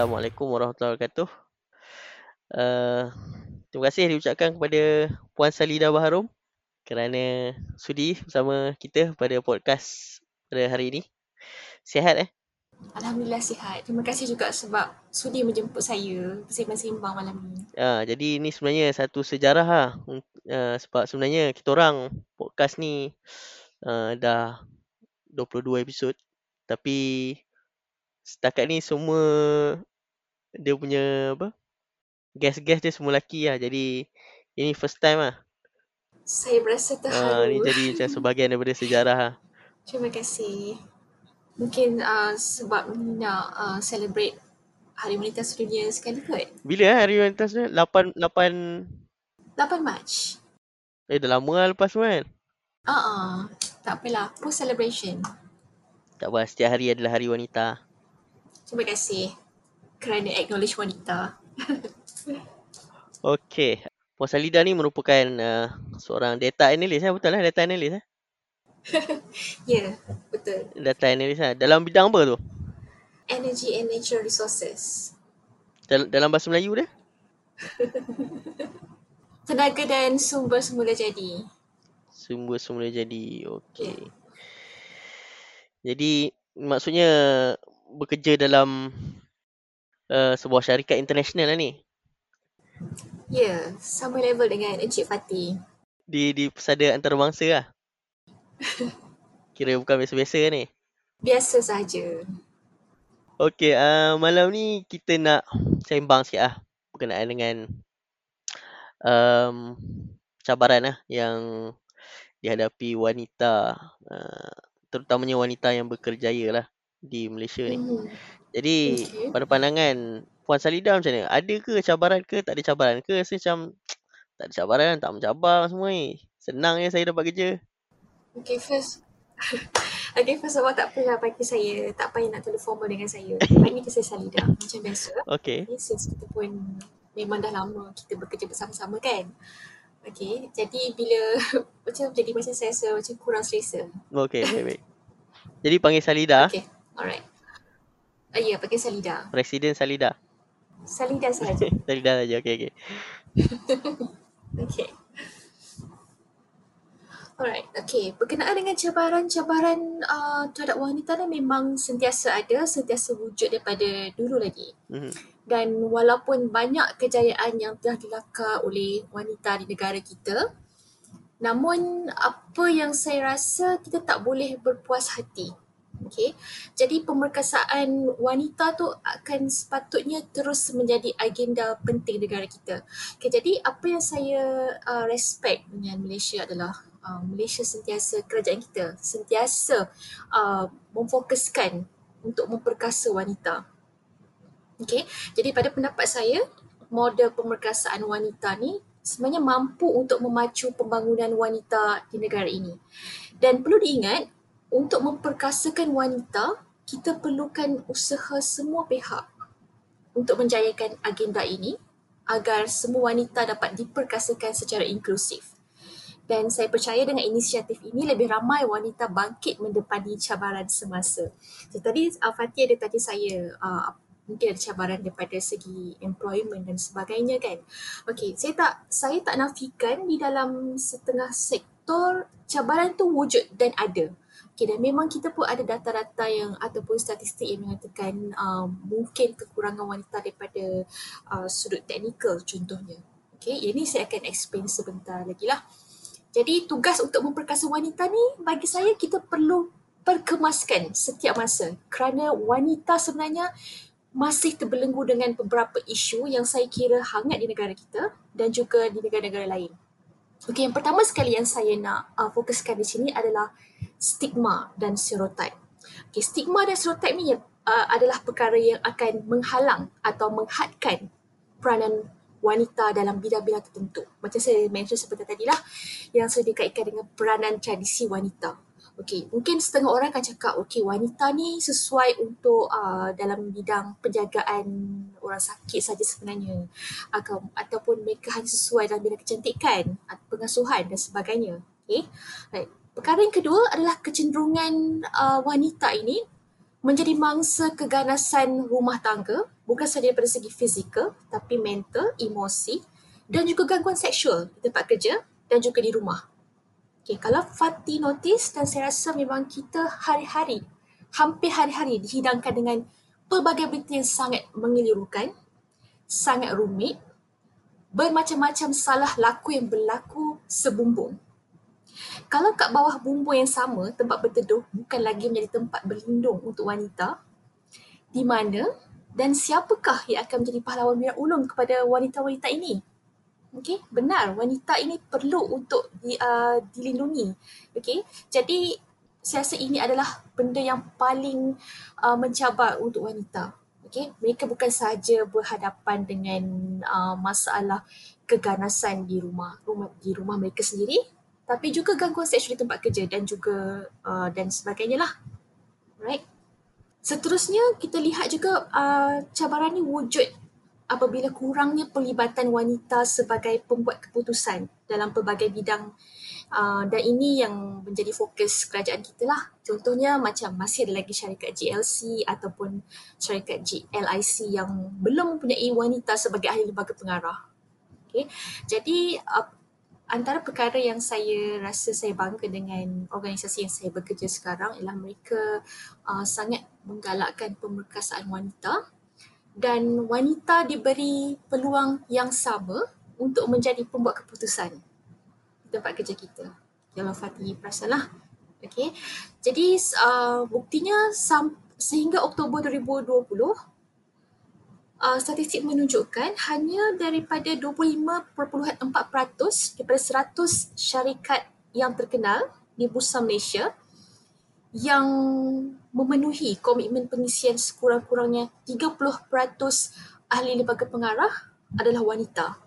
Assalamualaikum warahmatullahi wabarakatuh. Uh, terima kasih diucapkan kepada Puan Salida Baharum kerana sudi bersama kita pada podcast pada hari ini. Sihat eh? Alhamdulillah sihat. Terima kasih juga sebab sudi menjemput saya bersembang-sembang malam ni. Uh, jadi ini sebenarnya satu sejarah lah. Uh, sebab sebenarnya kita orang podcast ni uh, dah 22 episod. Tapi setakat ni semua dia punya apa? Guest-guest dia semua lelaki lah. Jadi ini first time lah. Saya berasa terharu. Uh, ni jadi macam sebahagian daripada sejarah lah. Terima kasih. Mungkin uh, sebab nak uh, celebrate Hari Wanita Sedunia sekali kot. Bila eh Hari Wanita Sedunia? 8, 8... 8 Mac. Eh dah lama lah lepas tu kan? Uh-uh. Tak apalah. Post celebration. Tak apa. Setiap hari adalah Hari Wanita. Terima kasih kerana acknowledge wanita. okay. Puan Salida ni merupakan uh, seorang data analyst eh? Betul lah data analyst eh? ya, yeah, betul. Data analyst lah. Dalam bidang apa tu? Energy and Natural Resources. Dal- dalam bahasa Melayu dia? Tenaga dan sumber semula jadi. Sumber semula jadi. Okay. Yeah. Jadi maksudnya bekerja dalam uh, sebuah syarikat international lah ni. Ya, yeah, sama level dengan Encik Fatih. Di di pesada antarabangsa lah. Kira bukan biasa-biasa ni. Biasa saja. Okey, uh, malam ni kita nak sembang sikit lah berkenaan dengan um, cabaran lah yang dihadapi wanita, uh, terutamanya wanita yang berkerjaya lah di Malaysia ni. Hmm. Jadi okay. pada pandangan Puan Salida macam ni? Ada ke cabaran ke tak ada cabaran ke? Saya macam tak ada cabaran, tak mencabar semua ni. Senang je saya dapat kerja. Okay first. okay first of all tak payah bagi saya, tak payah nak terlalu formal dengan saya. Panggil ke saya Salida macam biasa. Okay. Since kita pun memang dah lama kita bekerja bersama-sama kan. Okay, jadi bila macam jadi macam saya rasa macam kurang selesa. Okay, baik, baik. Jadi panggil Salida. Okay. Alright. Uh, ya, pakai Salida. Presiden Salida. Salida saja. Salida saja. Okey, okey. okey. Alright, okay. Berkenaan dengan cabaran-cabaran uh, terhadap wanita ni memang sentiasa ada, sentiasa wujud daripada dulu lagi. Mm-hmm. Dan walaupun banyak kejayaan yang telah dilakar oleh wanita di negara kita, namun apa yang saya rasa kita tak boleh berpuas hati Okay. Jadi pemerkasaan wanita tu akan sepatutnya terus menjadi agenda penting negara kita. Okay, jadi apa yang saya uh, respect dengan Malaysia adalah uh, Malaysia sentiasa, kerajaan kita sentiasa uh, memfokuskan untuk memperkasa wanita. Okay. Jadi pada pendapat saya, model pemerkasaan wanita ni sebenarnya mampu untuk memacu pembangunan wanita di negara ini. Dan perlu diingat, untuk memperkasakan wanita, kita perlukan usaha semua pihak untuk menjayakan agenda ini agar semua wanita dapat diperkasakan secara inklusif. Dan saya percaya dengan inisiatif ini lebih ramai wanita bangkit mendepani cabaran semasa. So, tadi uh, Fatih ada tanya saya uh, mungkin ada cabaran daripada segi employment dan sebagainya kan. Okey, saya tak saya tak nafikan di dalam setengah sektor cabaran tu wujud dan ada. Okay, dan memang kita pun ada data-data yang ataupun statistik yang mengatakan uh, mungkin kekurangan wanita daripada uh, sudut teknikal contohnya. Okay, ini saya akan explain sebentar lagi lah. Jadi tugas untuk memperkasa wanita ni bagi saya kita perlu perkemaskan setiap masa kerana wanita sebenarnya masih terbelenggu dengan beberapa isu yang saya kira hangat di negara kita dan juga di negara-negara lain. Okey, yang pertama sekali yang saya nak uh, fokuskan di sini adalah stigma dan stereotip. Okay, stigma dan stereotip ni uh, adalah perkara yang akan menghalang atau menghadkan peranan wanita dalam bidang-bidang tertentu. Macam saya mention seperti tadi lah yang saya dikaitkan dengan peranan tradisi wanita. Okay, mungkin setengah orang akan cakap, okay wanita ni sesuai untuk uh, dalam bidang penjagaan orang sakit saja sebenarnya. Atau, ataupun mereka hanya sesuai dalam bidang kecantikan, pengasuhan dan sebagainya. Okay, right. Perkara yang kedua adalah kecenderungan uh, wanita ini menjadi mangsa keganasan rumah tangga bukan sahaja daripada segi fizikal tapi mental, emosi dan juga gangguan seksual di tempat kerja dan juga di rumah. Okay, kalau Fatih notice dan saya rasa memang kita hari-hari, hampir hari-hari dihidangkan dengan pelbagai berita yang sangat mengelirukan, sangat rumit, bermacam-macam salah laku yang berlaku sebumbung. Kalau kat bawah bumbung yang sama, tempat berteduh bukan lagi menjadi tempat berlindung untuk wanita, di mana dan siapakah yang akan menjadi pahlawan mirak ulung kepada wanita-wanita ini? Okey, benar wanita ini perlu untuk di, uh, dilindungi. Okey, jadi saya rasa ini adalah benda yang paling uh, mencabar untuk wanita. Okey, mereka bukan sahaja berhadapan dengan uh, masalah keganasan di rumah, rumah di rumah mereka sendiri, tapi juga gangguan seksual di tempat kerja dan juga uh, dan sebagainya lah. Right? Seterusnya kita lihat juga uh, cabaran ini wujud apabila kurangnya pelibatan wanita sebagai pembuat keputusan dalam pelbagai bidang uh, dan ini yang menjadi fokus kerajaan kita lah. Contohnya macam masih ada lagi syarikat GLC ataupun syarikat GLIC yang belum mempunyai wanita sebagai ahli lembaga pengarah. Okay. Jadi uh, antara perkara yang saya rasa saya bangga dengan organisasi yang saya bekerja sekarang ialah mereka uh, sangat menggalakkan pemerkasaan wanita dan wanita diberi peluang yang sama untuk menjadi pembuat keputusan di tempat kerja kita. Kalau Fatih perasan lah. Okay. Jadi uh, buktinya sam- sehingga Oktober 2020 uh, statistik menunjukkan hanya daripada 25.4% daripada 100 syarikat yang terkenal di Bursa Malaysia yang memenuhi komitmen pengisian sekurang-kurangnya 30% ahli lembaga pengarah adalah wanita.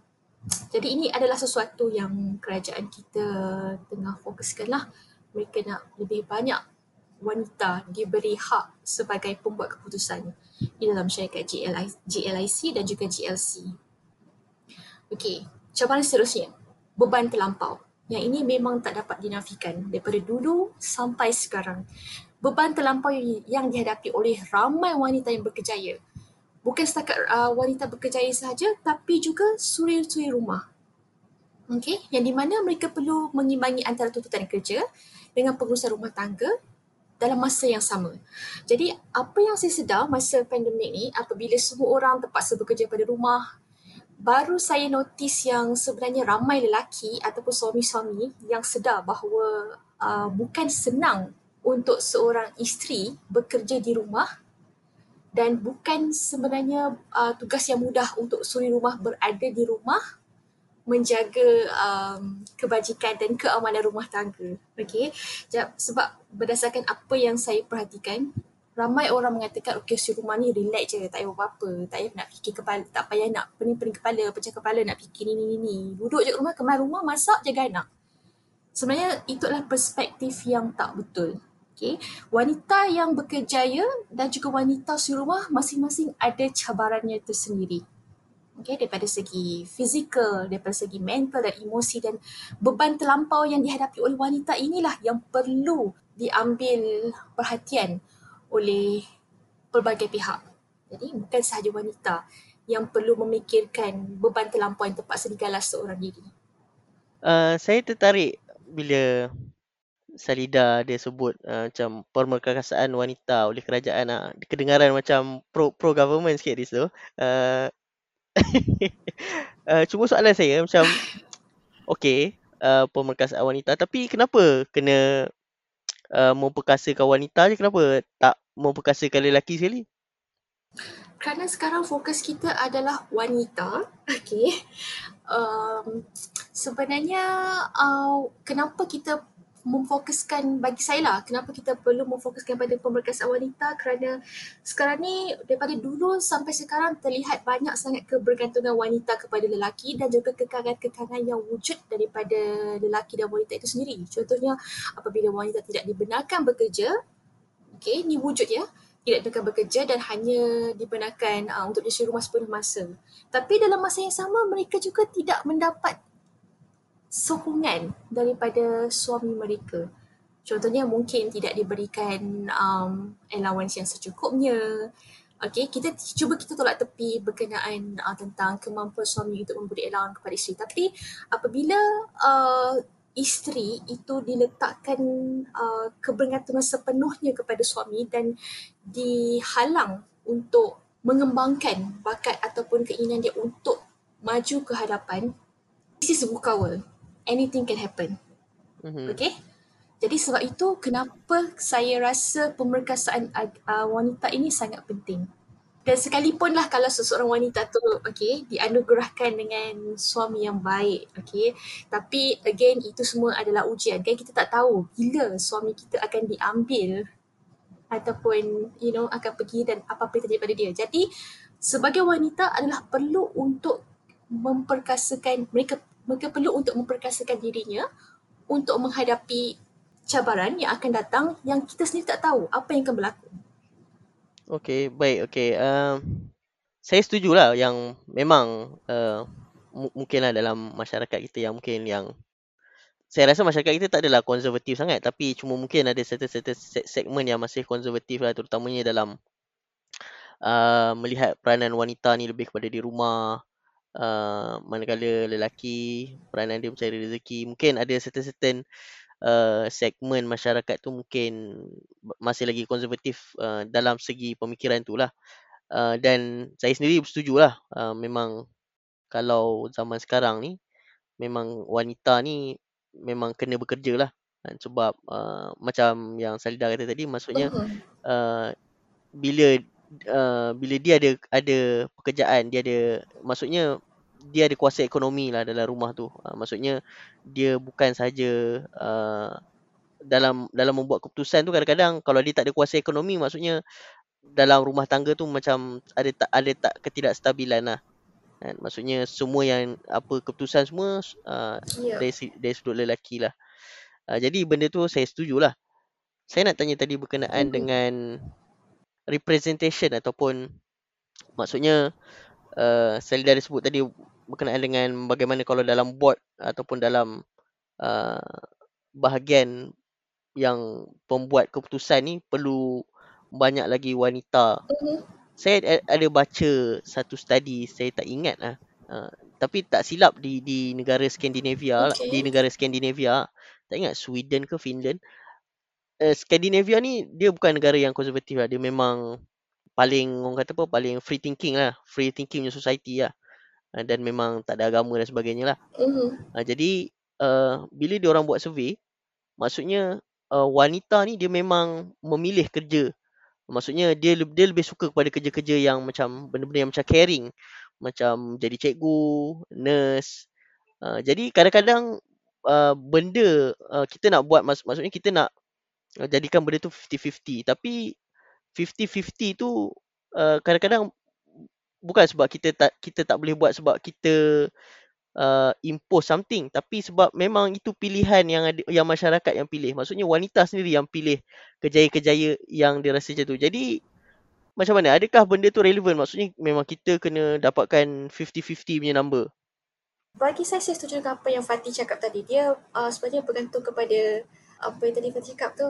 Jadi ini adalah sesuatu yang kerajaan kita tengah fokuskan lah. Mereka nak lebih banyak wanita diberi hak sebagai pembuat keputusan di dalam syarikat GLI, GLIC dan juga GLC. Okey, cabaran seterusnya, beban terlampau. Yang ini memang tak dapat dinafikan daripada dulu sampai sekarang. Beban terlampau yang dihadapi oleh ramai wanita yang berkejaya. Bukan setakat uh, wanita berkejaya sahaja tapi juga suri-suri rumah. Okey, yang di mana mereka perlu mengimbangi antara tuntutan kerja dengan pengurusan rumah tangga dalam masa yang sama. Jadi apa yang saya sedar masa pandemik ni apabila semua orang terpaksa bekerja pada rumah baru saya notice yang sebenarnya ramai lelaki ataupun suami-suami yang sedar bahawa uh, bukan senang untuk seorang isteri bekerja di rumah dan bukan sebenarnya uh, tugas yang mudah untuk suri rumah berada di rumah menjaga um, kebajikan dan keamanan rumah tangga. Okey. Sebab berdasarkan apa yang saya perhatikan, ramai orang mengatakan okey si rumah ni relax je, tak payah apa-apa, tak payah nak fikir kepala, tak payah nak pening-pening kepala, pecah kepala nak fikir ni ni ni. Duduk je rumah, kemar rumah, masak, jaga anak. Sebenarnya itulah perspektif yang tak betul. Okay. Wanita yang berkejaya dan juga wanita si rumah masing-masing ada cabarannya tersendiri okay, daripada segi fizikal, daripada segi mental dan emosi dan beban terlampau yang dihadapi oleh wanita inilah yang perlu diambil perhatian oleh pelbagai pihak. Jadi bukan sahaja wanita yang perlu memikirkan beban terlampau yang terpaksa digalas seorang diri. Uh, saya tertarik bila Salida dia sebut uh, macam pemerkasaan wanita oleh kerajaan uh, kedengaran macam pro pro government sikit di situ. Uh, uh, cuma soalan saya macam okey uh, pemerkasaan wanita tapi kenapa kena uh, memperkasakan wanita je kenapa tak memperkasakan lelaki sekali? Kerana sekarang fokus kita adalah wanita okey. Um, sebenarnya uh, kenapa kita memfokuskan bagi saya lah kenapa kita perlu memfokuskan pada pemerkasaan wanita? Kerana sekarang ni daripada dulu sampai sekarang terlihat banyak sangat kebergantungan wanita kepada lelaki dan juga kekangan-kekangan yang wujud daripada lelaki dan wanita itu sendiri. Contohnya apabila wanita tidak dibenarkan bekerja, okay, ni wujud ya, tidak dibenarkan bekerja dan hanya dibenarkan uh, untuk di rumah sepenuh masa. Tapi dalam masa yang sama mereka juga tidak mendapat sokongan daripada suami mereka. Contohnya mungkin tidak diberikan um, allowance yang secukupnya. Okay, kita cuba kita tolak tepi berkenaan uh, tentang kemampuan suami untuk memberi allowance kepada isteri. Tapi apabila uh, isteri itu diletakkan uh, kebergantungan sepenuhnya kepada suami dan dihalang untuk mengembangkan bakat ataupun keinginan dia untuk maju ke hadapan, this is a book Anything can happen. Mm-hmm. Okay? Jadi sebab itu kenapa saya rasa pemerkasaan uh, wanita ini sangat penting. Dan sekalipun lah kalau seseorang wanita tu okay, dianugerahkan dengan suami yang baik. Okay. Tapi again itu semua adalah ujian. Kan kita tak tahu bila suami kita akan diambil ataupun you know akan pergi dan apa-apa terjadi pada dia. Jadi sebagai wanita adalah perlu untuk memperkasakan mereka mereka perlu untuk memperkasakan dirinya untuk menghadapi cabaran yang akan datang yang kita sendiri tak tahu apa yang akan berlaku. Okey, baik. Okey. Um, saya setujulah yang memang uh, mungkinlah dalam masyarakat kita yang mungkin yang saya rasa masyarakat kita tak adalah konservatif sangat tapi cuma mungkin ada certain-certain segmen yang masih konservatif lah terutamanya dalam uh, melihat peranan wanita ni lebih kepada di rumah uh, manakala lelaki peranan dia mencari rezeki mungkin ada certain-certain uh, segmen masyarakat tu mungkin masih lagi konservatif uh, dalam segi pemikiran tu lah. Uh, dan saya sendiri bersetuju lah. Uh, memang kalau zaman sekarang ni, memang wanita ni memang kena bekerja lah. Uh, sebab uh, macam yang Salida kata tadi, maksudnya uh, bila uh, bila dia ada ada pekerjaan, dia ada maksudnya dia ada kuasa ekonomi lah dalam rumah tu. Uh, maksudnya dia bukan saja uh, dalam dalam membuat keputusan tu kadang-kadang kalau dia tak ada kuasa ekonomi maksudnya dalam rumah tangga tu macam ada tak ada tak ketidakstabilan lah. Kan? Maksudnya semua yang apa keputusan semua uh, yeah. dari, dari sudut lelaki lah. Uh, jadi benda tu saya setuju lah. Saya nak tanya tadi berkenaan mm-hmm. dengan representation ataupun maksudnya uh, saya dah sebut tadi berkenaan dengan bagaimana kalau dalam board ataupun dalam uh, bahagian yang pembuat keputusan ni perlu banyak lagi wanita. Mm-hmm. Saya ada baca satu study, saya tak ingat lah. Uh, tapi tak silap di di negara Skandinavia okay. di negara Skandinavia tak ingat Sweden ke Finland uh, Skandinavia ni dia bukan negara yang konservatif lah dia memang paling orang kata apa paling free thinking lah free thinking punya society lah uh, dan memang tak ada agama dan sebagainya lah. Mm-hmm. Uh, jadi uh, bila dia orang buat survey, maksudnya uh, wanita ni dia memang memilih kerja. Maksudnya dia dia lebih suka kepada kerja-kerja yang macam benda-benda yang macam caring, macam jadi cikgu, nurse. Uh, jadi kadang-kadang uh, benda uh, kita nak buat mak- maksudnya kita nak jadikan benda tu 50-50 tapi 50-50 tu uh, kadang-kadang bukan sebab kita tak kita tak boleh buat sebab kita uh, impose something tapi sebab memang itu pilihan yang ada yang masyarakat yang pilih. Maksudnya wanita sendiri yang pilih kejaya-kejaya yang dia rasa macam tu. Jadi macam mana? Adakah benda tu relevan? Maksudnya memang kita kena dapatkan 50-50 punya number. Bagi saya saya setuju dengan apa yang Fatih cakap tadi. Dia uh, sebenarnya bergantung kepada apa yang tadi Fatih cakap tu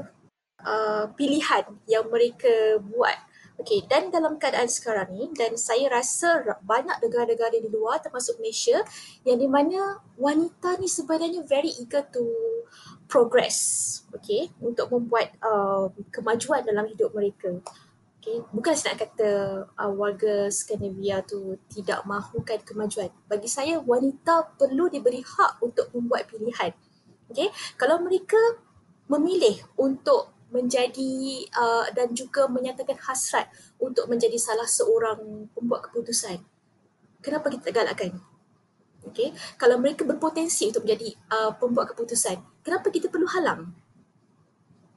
uh, pilihan yang mereka buat Okay, dan dalam keadaan sekarang ni dan saya rasa banyak negara-negara di luar termasuk Malaysia yang di mana wanita ni sebenarnya very eager to progress, okay, untuk membuat uh, kemajuan dalam hidup mereka. Okay, bukan saya nak kata uh, warga Skandinavia tu tidak mahukan kemajuan. Bagi saya wanita perlu diberi hak untuk membuat pilihan. Okay, kalau mereka memilih untuk menjadi uh, dan juga menyatakan hasrat untuk menjadi salah seorang pembuat keputusan. Kenapa kita galakkan? Okay. Kalau mereka berpotensi untuk menjadi uh, pembuat keputusan, kenapa kita perlu halang?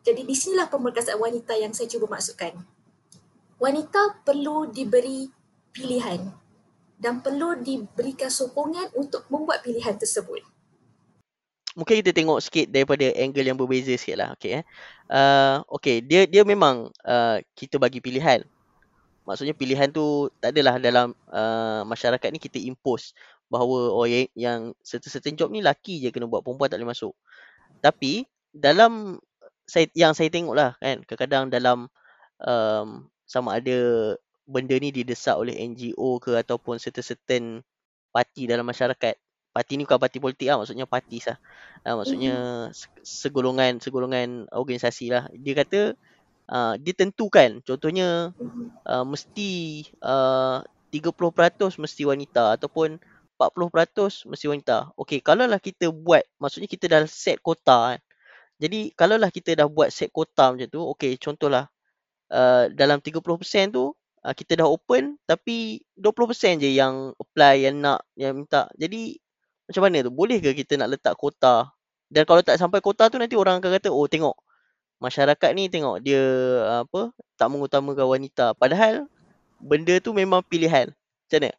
Jadi di sinilah pemerkasaan wanita yang saya cuba maksudkan. Wanita perlu diberi pilihan dan perlu diberikan sokongan untuk membuat pilihan tersebut mungkin kita tengok sikit daripada angle yang berbeza sikit lah. Okay, eh. uh, okay dia dia memang uh, kita bagi pilihan. Maksudnya pilihan tu tak adalah dalam uh, masyarakat ni kita impose bahawa oh yang, yang certain-certain job ni laki je kena buat, perempuan tak boleh masuk. Tapi dalam saya yang saya tengok lah kan kadang-kadang dalam um, sama ada benda ni didesak oleh NGO ke ataupun certain-certain parti dalam masyarakat. Parti ni bukan parti politik lah, maksudnya parti lah. Uh, maksudnya mm-hmm. segolongan segolongan organisasi lah. Dia kata uh, dia tentukan contohnya uh, mesti uh, 30% mesti wanita ataupun 40% mesti wanita. Okey, kalau lah kita buat, maksudnya kita dah set kota kan. Jadi kalau lah kita dah buat set kota macam tu, okey contohlah uh, dalam 30% tu uh, kita dah open tapi 20% je yang apply yang nak yang minta. Jadi macam mana tu? Boleh ke kita nak letak kota? Dan kalau tak sampai kota tu nanti orang akan kata, "Oh, tengok masyarakat ni tengok dia apa? Tak mengutamakan wanita." Padahal benda tu memang pilihan. Macam mana?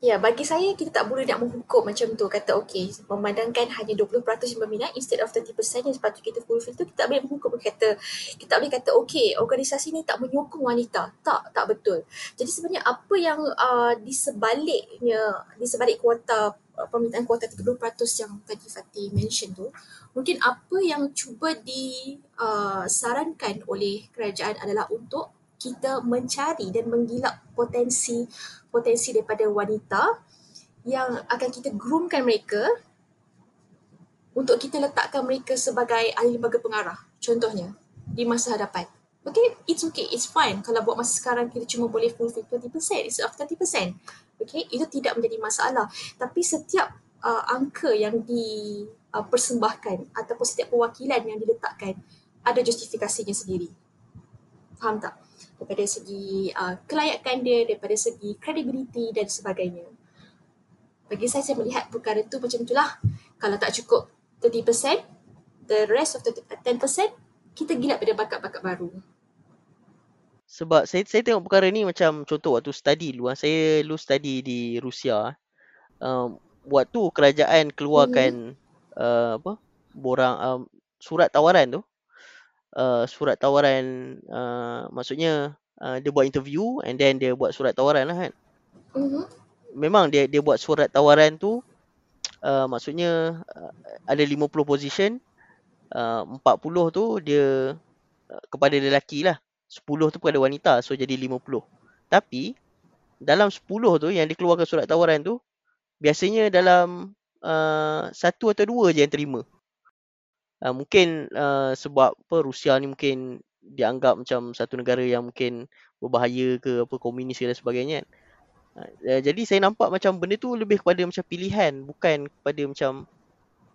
Ya, bagi saya kita tak boleh nak menghukum macam tu. Kata okey, memandangkan hanya 20% yang berminat instead of 30% yang sepatutnya kita fulfill tu, kita tak boleh menghukum. Kata, kita tak boleh kata okey, organisasi ni tak menyokong wanita. Tak, tak betul. Jadi sebenarnya apa yang uh, di sebaliknya, di sebalik kuota, uh, permintaan kuota 30% yang tadi Fatih mention tu, mungkin apa yang cuba disarankan uh, oleh kerajaan adalah untuk kita mencari dan menggilak potensi potensi daripada wanita yang akan kita groomkan mereka untuk kita letakkan mereka sebagai ahli lembaga pengarah contohnya di masa hadapan. Okay, it's okay, it's fine. Kalau buat masa sekarang kita cuma boleh fulfill 20% instead of 30%. Okay, itu tidak menjadi masalah. Tapi setiap uh, angka yang dipersembahkan uh, ataupun setiap perwakilan yang diletakkan ada justifikasinya sendiri. Faham tak? daripada segi uh, kelayakan dia, daripada segi credibility dan sebagainya. Bagi saya, saya melihat perkara tu macam itulah. Kalau tak cukup 30%, the rest of the 10%, kita gila pada bakat-bakat baru. Sebab saya saya tengok perkara ni macam contoh waktu study dulu. Saya dulu study di Rusia. Um, waktu kerajaan keluarkan mm-hmm. uh, apa borang um, surat tawaran tu uh, surat tawaran uh, maksudnya uh, dia buat interview and then dia buat surat tawaran lah kan. Uh-huh. Memang dia dia buat surat tawaran tu uh, maksudnya uh, ada 50 position uh, 40 tu dia uh, kepada lelaki lah. 10 tu kepada wanita so jadi 50. Tapi dalam 10 tu yang dikeluarkan surat tawaran tu biasanya dalam uh, satu atau dua je yang terima uh, mungkin uh, sebab apa Rusia ni mungkin dianggap macam satu negara yang mungkin berbahaya ke apa komunis dan sebagainya kan. Uh, jadi saya nampak macam benda tu lebih kepada macam pilihan bukan kepada macam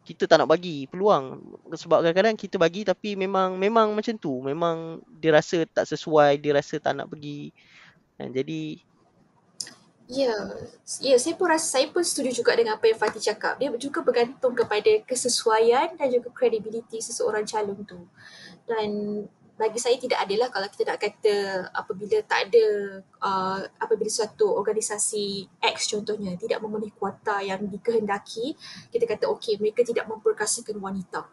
kita tak nak bagi peluang sebab kadang-kadang kita bagi tapi memang memang macam tu memang dia rasa tak sesuai dia rasa tak nak pergi uh, jadi Ya, ya saya pun rasa saya pun setuju juga dengan apa yang Fatih cakap. Dia juga bergantung kepada kesesuaian dan juga credibility seseorang calon tu. Dan bagi saya tidak adalah kalau kita nak kata apabila tak ada uh, apabila suatu organisasi X contohnya tidak memenuhi kuota yang dikehendaki kita kata okey mereka tidak memperkasakan wanita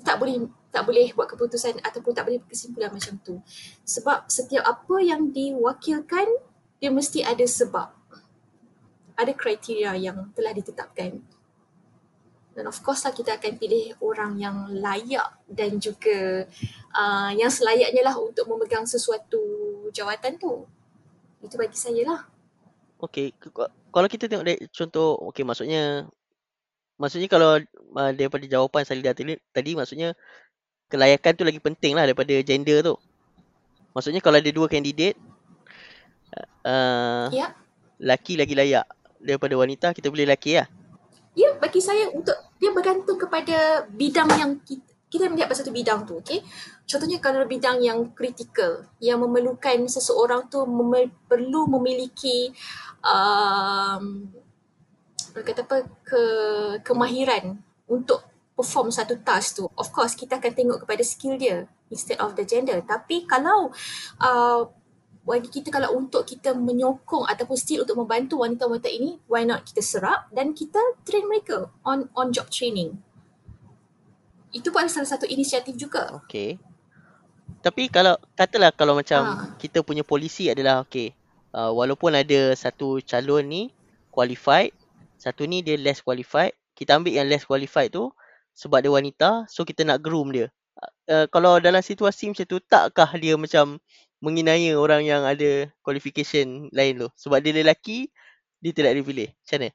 tak boleh tak boleh buat keputusan ataupun tak boleh berkesimpulan macam tu sebab setiap apa yang diwakilkan dia mesti ada sebab. Ada kriteria yang telah ditetapkan. Dan of course lah kita akan pilih orang yang layak dan juga uh, yang selayaknya lah untuk memegang sesuatu jawatan tu. Itu bagi saya lah. Okay, kalau kita tengok dari contoh, okay maksudnya maksudnya kalau uh, daripada jawapan Salida tadi, tadi maksudnya kelayakan tu lagi penting lah daripada gender tu. Maksudnya kalau ada dua kandidat, uh, ya. laki lagi layak daripada wanita kita boleh laki lah ya bagi saya untuk dia bergantung kepada bidang yang kita kita melihat pasal satu bidang tu, okay? Contohnya kalau bidang yang kritikal, yang memerlukan seseorang tu mem- perlu memiliki um, kata apa, ke, kemahiran untuk perform satu task tu. Of course, kita akan tengok kepada skill dia instead of the gender. Tapi kalau uh, bagi kita kalau untuk kita menyokong ataupun still untuk membantu wanita-wanita ini, why not kita serap dan kita train mereka on on job training. Itu pun salah satu inisiatif juga. Okay. Tapi kalau katalah kalau macam ha. kita punya polisi adalah okay, uh, walaupun ada satu calon ni qualified, satu ni dia less qualified, kita ambil yang less qualified tu sebab dia wanita, so kita nak groom dia. uh, kalau dalam situasi macam tu takkah dia macam menginaya orang yang ada qualification lain tu. Sebab dia lelaki dia tidak dipilih macam mana?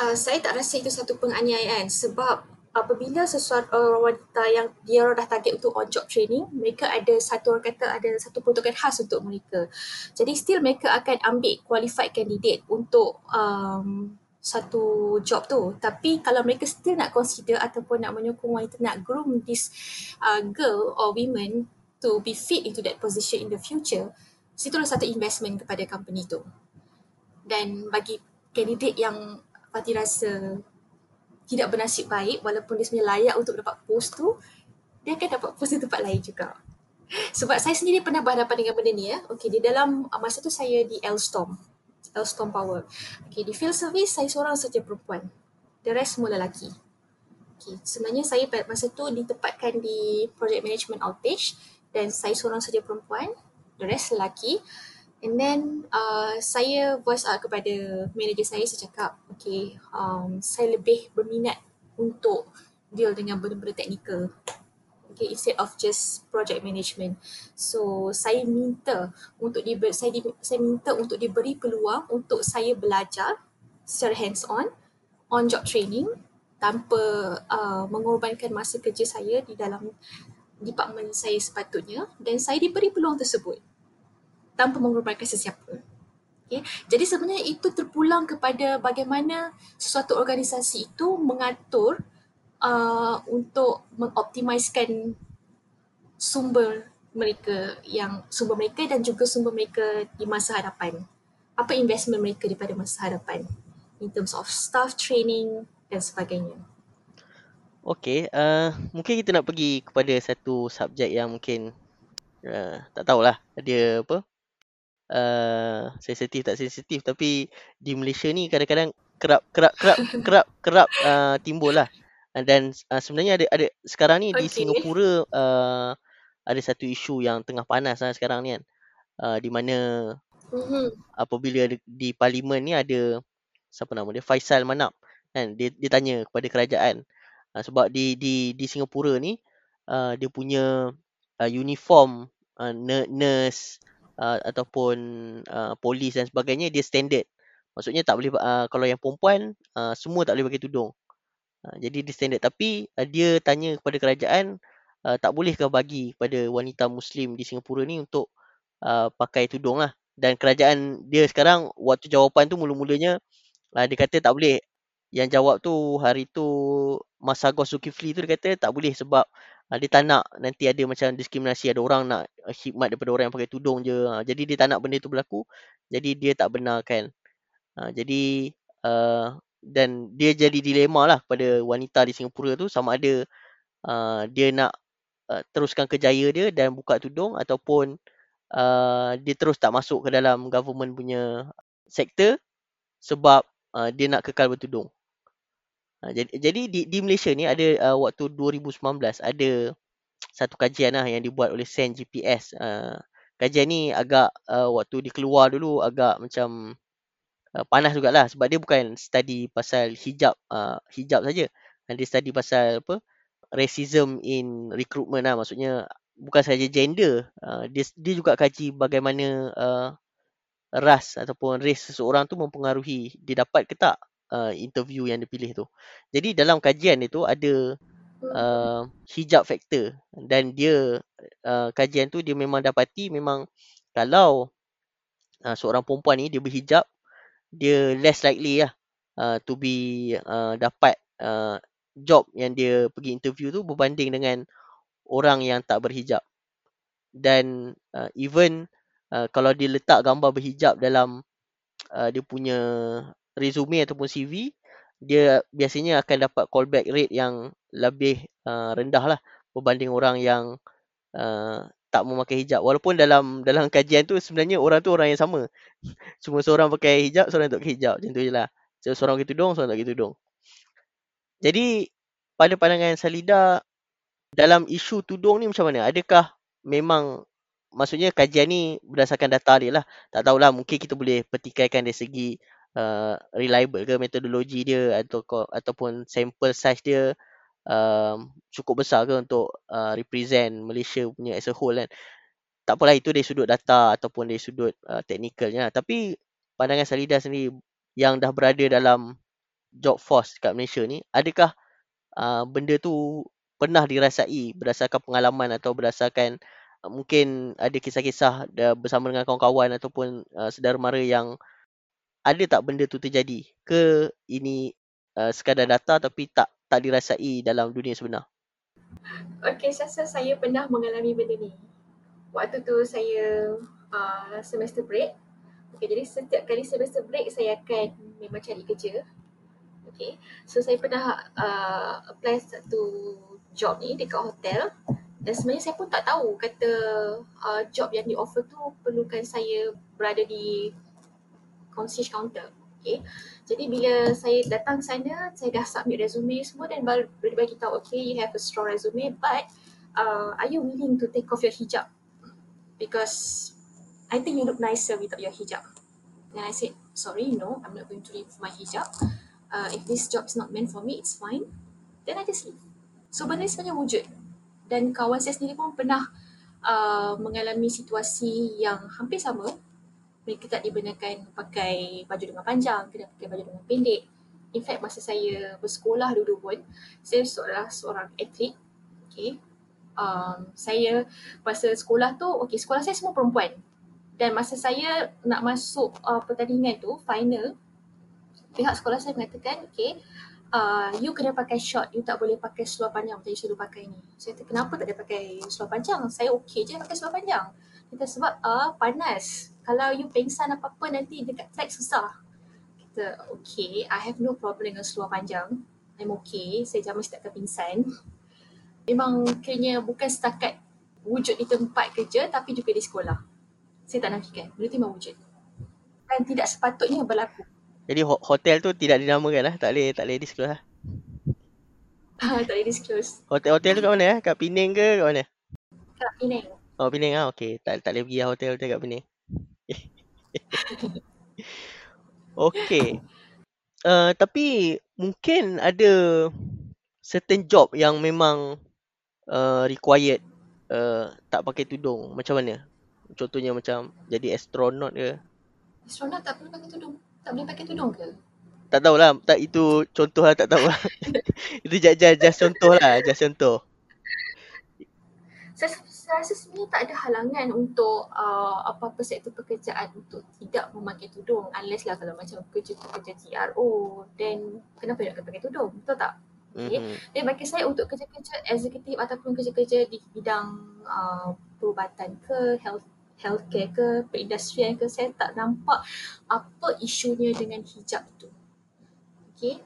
Uh, saya tak rasa itu satu penganiayaan. Sebab apabila sesuatu uh, wanita yang dia orang dah target untuk on job training mereka ada satu orang kata ada satu peruntukan khas untuk mereka. Jadi still mereka akan ambil qualified candidate untuk um, satu job tu. Tapi kalau mereka still nak consider ataupun nak menyokong wanita nak groom this uh, girl or women to be fit into that position in the future situlah satu investment kepada company tu dan bagi candidate yang Fatih rasa tidak bernasib baik walaupun dia sebenarnya layak untuk dapat post tu dia akan dapat post di tempat lain juga sebab saya sendiri pernah berhadapan dengan benda ni ya. Okay, di dalam masa tu saya di Elstorm Elstorm Power. Okay, di field service saya seorang saja perempuan. The rest semua lelaki. Okay, sebenarnya saya masa tu ditempatkan di project management outage dan saya seorang saja perempuan. The rest lelaki. And then uh, saya voice out kepada manager saya, saya cakap, okay, um, saya lebih berminat untuk deal dengan benda-benda teknikal okay, instead of just project management. So saya minta untuk di saya di, saya minta untuk diberi peluang untuk saya belajar secara hands on on job training tanpa uh, mengorbankan masa kerja saya di dalam department saya sepatutnya dan saya diberi peluang tersebut tanpa mengorbankan sesiapa. Okay. Jadi sebenarnya itu terpulang kepada bagaimana sesuatu organisasi itu mengatur uh, untuk mengoptimiskan sumber mereka yang sumber mereka dan juga sumber mereka di masa hadapan. Apa investment mereka daripada masa hadapan in terms of staff training dan sebagainya. Okay, uh, mungkin kita nak pergi kepada satu subjek yang mungkin uh, tak tahulah dia apa uh, sensitif tak sensitif tapi di Malaysia ni kadang-kadang kerap kerap kerap kerap kerap uh, timbul lah dan uh, sebenarnya ada ada sekarang ni okay. di Singapura uh, ada satu isu yang tengah panas lah sekarang ni kan. Uh, di mana mm-hmm. apabila di, di parlimen ni ada siapa nama dia Faisal Manap kan dia dia tanya kepada kerajaan uh, sebab di di di Singapura ni uh, dia punya uh, uniform uh, nurse uh, ataupun uh, polis dan sebagainya dia standard. Maksudnya tak boleh uh, kalau yang perempuan uh, semua tak boleh pakai tudung. Ha, jadi dia standard tapi uh, dia tanya kepada kerajaan uh, tak bolehkah bagi kepada wanita muslim di Singapura ni untuk uh, pakai tudung lah dan kerajaan dia sekarang waktu jawapan tu mula-mulanya uh, dia kata tak boleh yang jawab tu hari tu Masa Masagos Zulkifli tu dia kata tak boleh sebab uh, dia tak nak nanti ada macam diskriminasi ada orang nak khidmat daripada orang yang pakai tudung je. Uh, jadi dia tak nak benda tu berlaku. Jadi dia tak benarkan. Uh, jadi uh, dan dia jadi dilema lah pada wanita di Singapura tu. Sama ada uh, dia nak uh, teruskan kejaya dia dan buka tudung ataupun uh, dia terus tak masuk ke dalam government punya sektor sebab uh, dia nak kekal bertudung. Uh, jadi, jadi di, di Malaysia ni ada uh, waktu 2019 ada satu kajian lah yang dibuat oleh Sen GPS. Uh, kajian ni agak uh, waktu dikeluar dulu agak macam uh, panas jugalah sebab dia bukan study pasal hijab uh, hijab saja. Dia study pasal apa racism in recruitment lah. Maksudnya bukan saja gender uh, dia dia juga kaji bagaimana uh, ras ataupun race seseorang tu mempengaruhi dia dapat ke tak uh, interview yang dipilih tu jadi dalam kajian itu ada uh, hijab factor dan dia uh, kajian tu dia memang dapati memang kalau uh, seorang perempuan ni dia berhijab dia less likely lah uh, to be uh, dapat uh, job yang dia pergi interview tu berbanding dengan orang yang tak berhijab. Dan uh, even uh, kalau dia letak gambar berhijab dalam uh, dia punya resume ataupun CV, dia biasanya akan dapat callback rate yang lebih uh, rendah lah berbanding orang yang uh, tak memakai hijab. Walaupun dalam dalam kajian tu sebenarnya orang tu orang yang sama. Cuma seorang pakai hijab, seorang tak pakai hijab. Macam tu je lah. Seorang pakai tudung, seorang tak pakai tudung. Jadi, pada pandangan Salida, dalam isu tudung ni macam mana? Adakah memang, maksudnya kajian ni berdasarkan data dia lah. Tak tahulah, mungkin kita boleh petikaikan dari segi uh, reliable ke metodologi dia atau ataupun sample size dia um, cukup besar ke untuk uh, represent Malaysia punya as a whole kan. Tak apalah itu dari sudut data ataupun dari sudut uh, teknikalnya. Tapi pandangan Salida sendiri yang dah berada dalam job force kat Malaysia ni, adakah uh, benda tu pernah dirasai berdasarkan pengalaman atau berdasarkan uh, mungkin ada kisah-kisah bersama dengan kawan-kawan ataupun uh, saudara mara yang ada tak benda tu terjadi ke ini uh, sekadar data tapi tak tak dirasai dalam dunia sebenar? Okay, saya saya pernah mengalami benda ni. Waktu tu saya uh, semester break. Okay, jadi setiap kali semester break saya akan memang cari kerja. Okay, so saya pernah uh, apply satu job ni dekat hotel dan sebenarnya saya pun tak tahu kata uh, job yang di offer tu perlukan saya berada di concierge counter. Okay. Jadi bila saya datang sana, saya dah submit resume semua dan baru dia bagi tahu, okay, you have a strong resume but uh, are you willing to take off your hijab? Because I think you look nicer without your hijab. Then I said, sorry, no, I'm not going to leave my hijab. Uh, if this job is not meant for me, it's fine. Then I just leave. So benda ni sebenarnya wujud. Dan kawan saya sendiri pun pernah uh, mengalami situasi yang hampir sama mereka tak dibenarkan pakai baju dengan panjang, kena pakai baju dengan pendek. In fact, masa saya bersekolah dulu pun, saya seorang, seorang atlet. Okay. Um, saya masa sekolah tu, okay, sekolah saya semua perempuan. Dan masa saya nak masuk uh, pertandingan tu, final, pihak sekolah saya mengatakan, okay, uh, you kena pakai short, you tak boleh pakai seluar panjang macam you selalu pakai ni. Saya kata, kenapa tak ada pakai seluar panjang? Saya okay je pakai seluar panjang. Kita sebab uh, panas kalau you pengsan apa-apa nanti dekat track susah. Kita okay, I have no problem dengan seluar panjang. I'm okay, saya jamin tak akan pingsan. Memang kayaknya bukan setakat wujud di tempat kerja tapi juga di sekolah. Saya tak nafikan, benda tu memang wujud. Dan tidak sepatutnya berlaku. Jadi hotel tu tidak dinamakan lah, tak boleh, tak boleh disclose lah. tak boleh disclose. Hotel-hotel tu kat mana? Kat Penang ke kat mana? Kat Penang. Oh Penang ah, okey. Tak tak boleh pergi lah hotel-hotel kat Penang. okay. Uh, tapi mungkin ada certain job yang memang uh, required uh, tak pakai tudung. Macam mana? Contohnya macam jadi astronaut ke? Astronaut tak perlu pakai tudung. Tak boleh pakai tudung ke? Tak tahulah. Tak, itu contoh lah. Tak tahu lah. itu just, just, just contoh lah. Just contoh saya, saya rasa sebenarnya tak ada halangan untuk uh, apa-apa sektor pekerjaan untuk tidak memakai tudung unless lah kalau macam kerja tu kerja TRO then kenapa nak pakai tudung betul tak? Okay. Mm-hmm. Dan bagi saya untuk kerja-kerja eksekutif ataupun kerja-kerja di bidang uh, perubatan ke health healthcare ke perindustrian ke saya tak nampak apa isunya dengan hijab tu. Okay.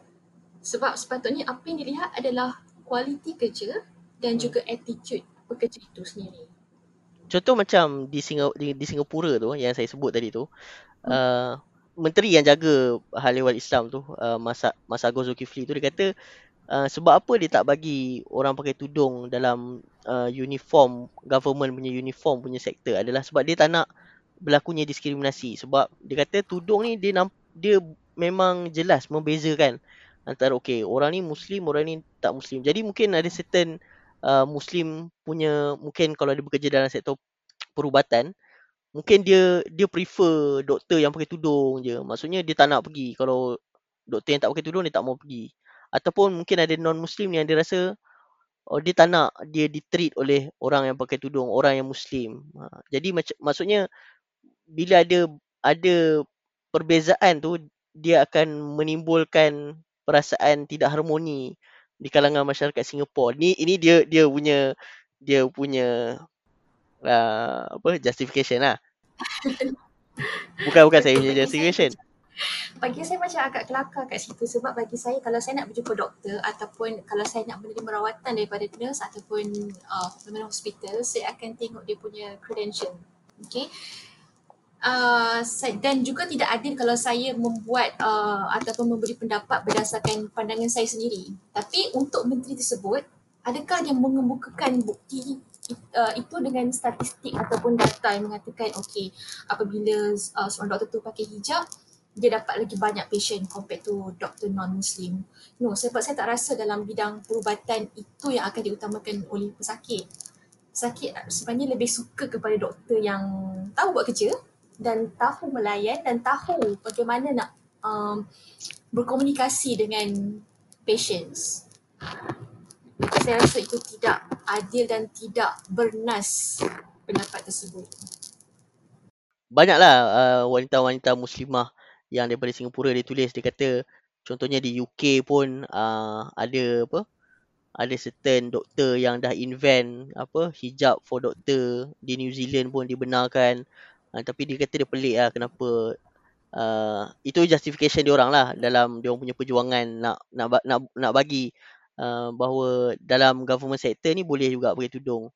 Sebab sepatutnya apa yang dilihat adalah kualiti kerja dan mm. juga attitude pekerja itu sendiri. Contoh macam di, Singapura, di, di Singapura tu yang saya sebut tadi tu, hmm. uh, menteri yang jaga hal ehwal Islam tu, uh, Masa Masa Agor Zulkifli tu dia kata uh, sebab apa dia tak bagi orang pakai tudung dalam uh, uniform government punya uniform punya sektor adalah sebab dia tak nak berlakunya diskriminasi sebab dia kata tudung ni dia namp- dia memang jelas membezakan antara okey orang ni muslim orang ni tak muslim. Jadi mungkin ada certain uh, Muslim punya mungkin kalau dia bekerja dalam sektor perubatan mungkin dia dia prefer doktor yang pakai tudung je. Maksudnya dia tak nak pergi. Kalau doktor yang tak pakai tudung dia tak mau pergi. Ataupun mungkin ada non muslim yang dia rasa oh dia tak nak dia ditreat oleh orang yang pakai tudung orang yang muslim. Ha, jadi mac- maksudnya bila ada ada perbezaan tu dia akan menimbulkan perasaan tidak harmoni di kalangan masyarakat Singapura. Ni ini dia dia punya dia punya uh, apa justification lah. Bukan bukan saya punya justification. Bagi saya macam agak kelakar kat situ sebab bagi saya kalau saya nak berjumpa doktor ataupun kalau saya nak menerima rawatan daripada nurse ataupun uh, hospital, saya akan tengok dia punya credential. Okay uh, dan juga tidak adil kalau saya membuat uh, ataupun memberi pendapat berdasarkan pandangan saya sendiri. Tapi untuk menteri tersebut, adakah dia mengemukakan bukti uh, itu dengan statistik ataupun data yang mengatakan okey apabila uh, seorang doktor tu pakai hijab dia dapat lagi banyak patient compared to doktor non-muslim. No, sebab saya tak rasa dalam bidang perubatan itu yang akan diutamakan oleh pesakit. Pesakit sebenarnya lebih suka kepada doktor yang tahu buat kerja dan tahu melayan dan tahu bagaimana nak um, berkomunikasi dengan patients. Saya rasa itu tidak adil dan tidak bernas pendapat tersebut. Banyaklah uh, wanita-wanita muslimah yang daripada Singapura dia tulis dia kata contohnya di UK pun uh, ada apa ada certain doktor yang dah invent apa hijab for doktor di New Zealand pun dibenarkan uh, tapi dia kata dia pelik lah kenapa uh, itu justification dia orang lah dalam dia orang punya perjuangan nak nak nak nak bagi uh, bahawa dalam government sector ni boleh juga pakai tudung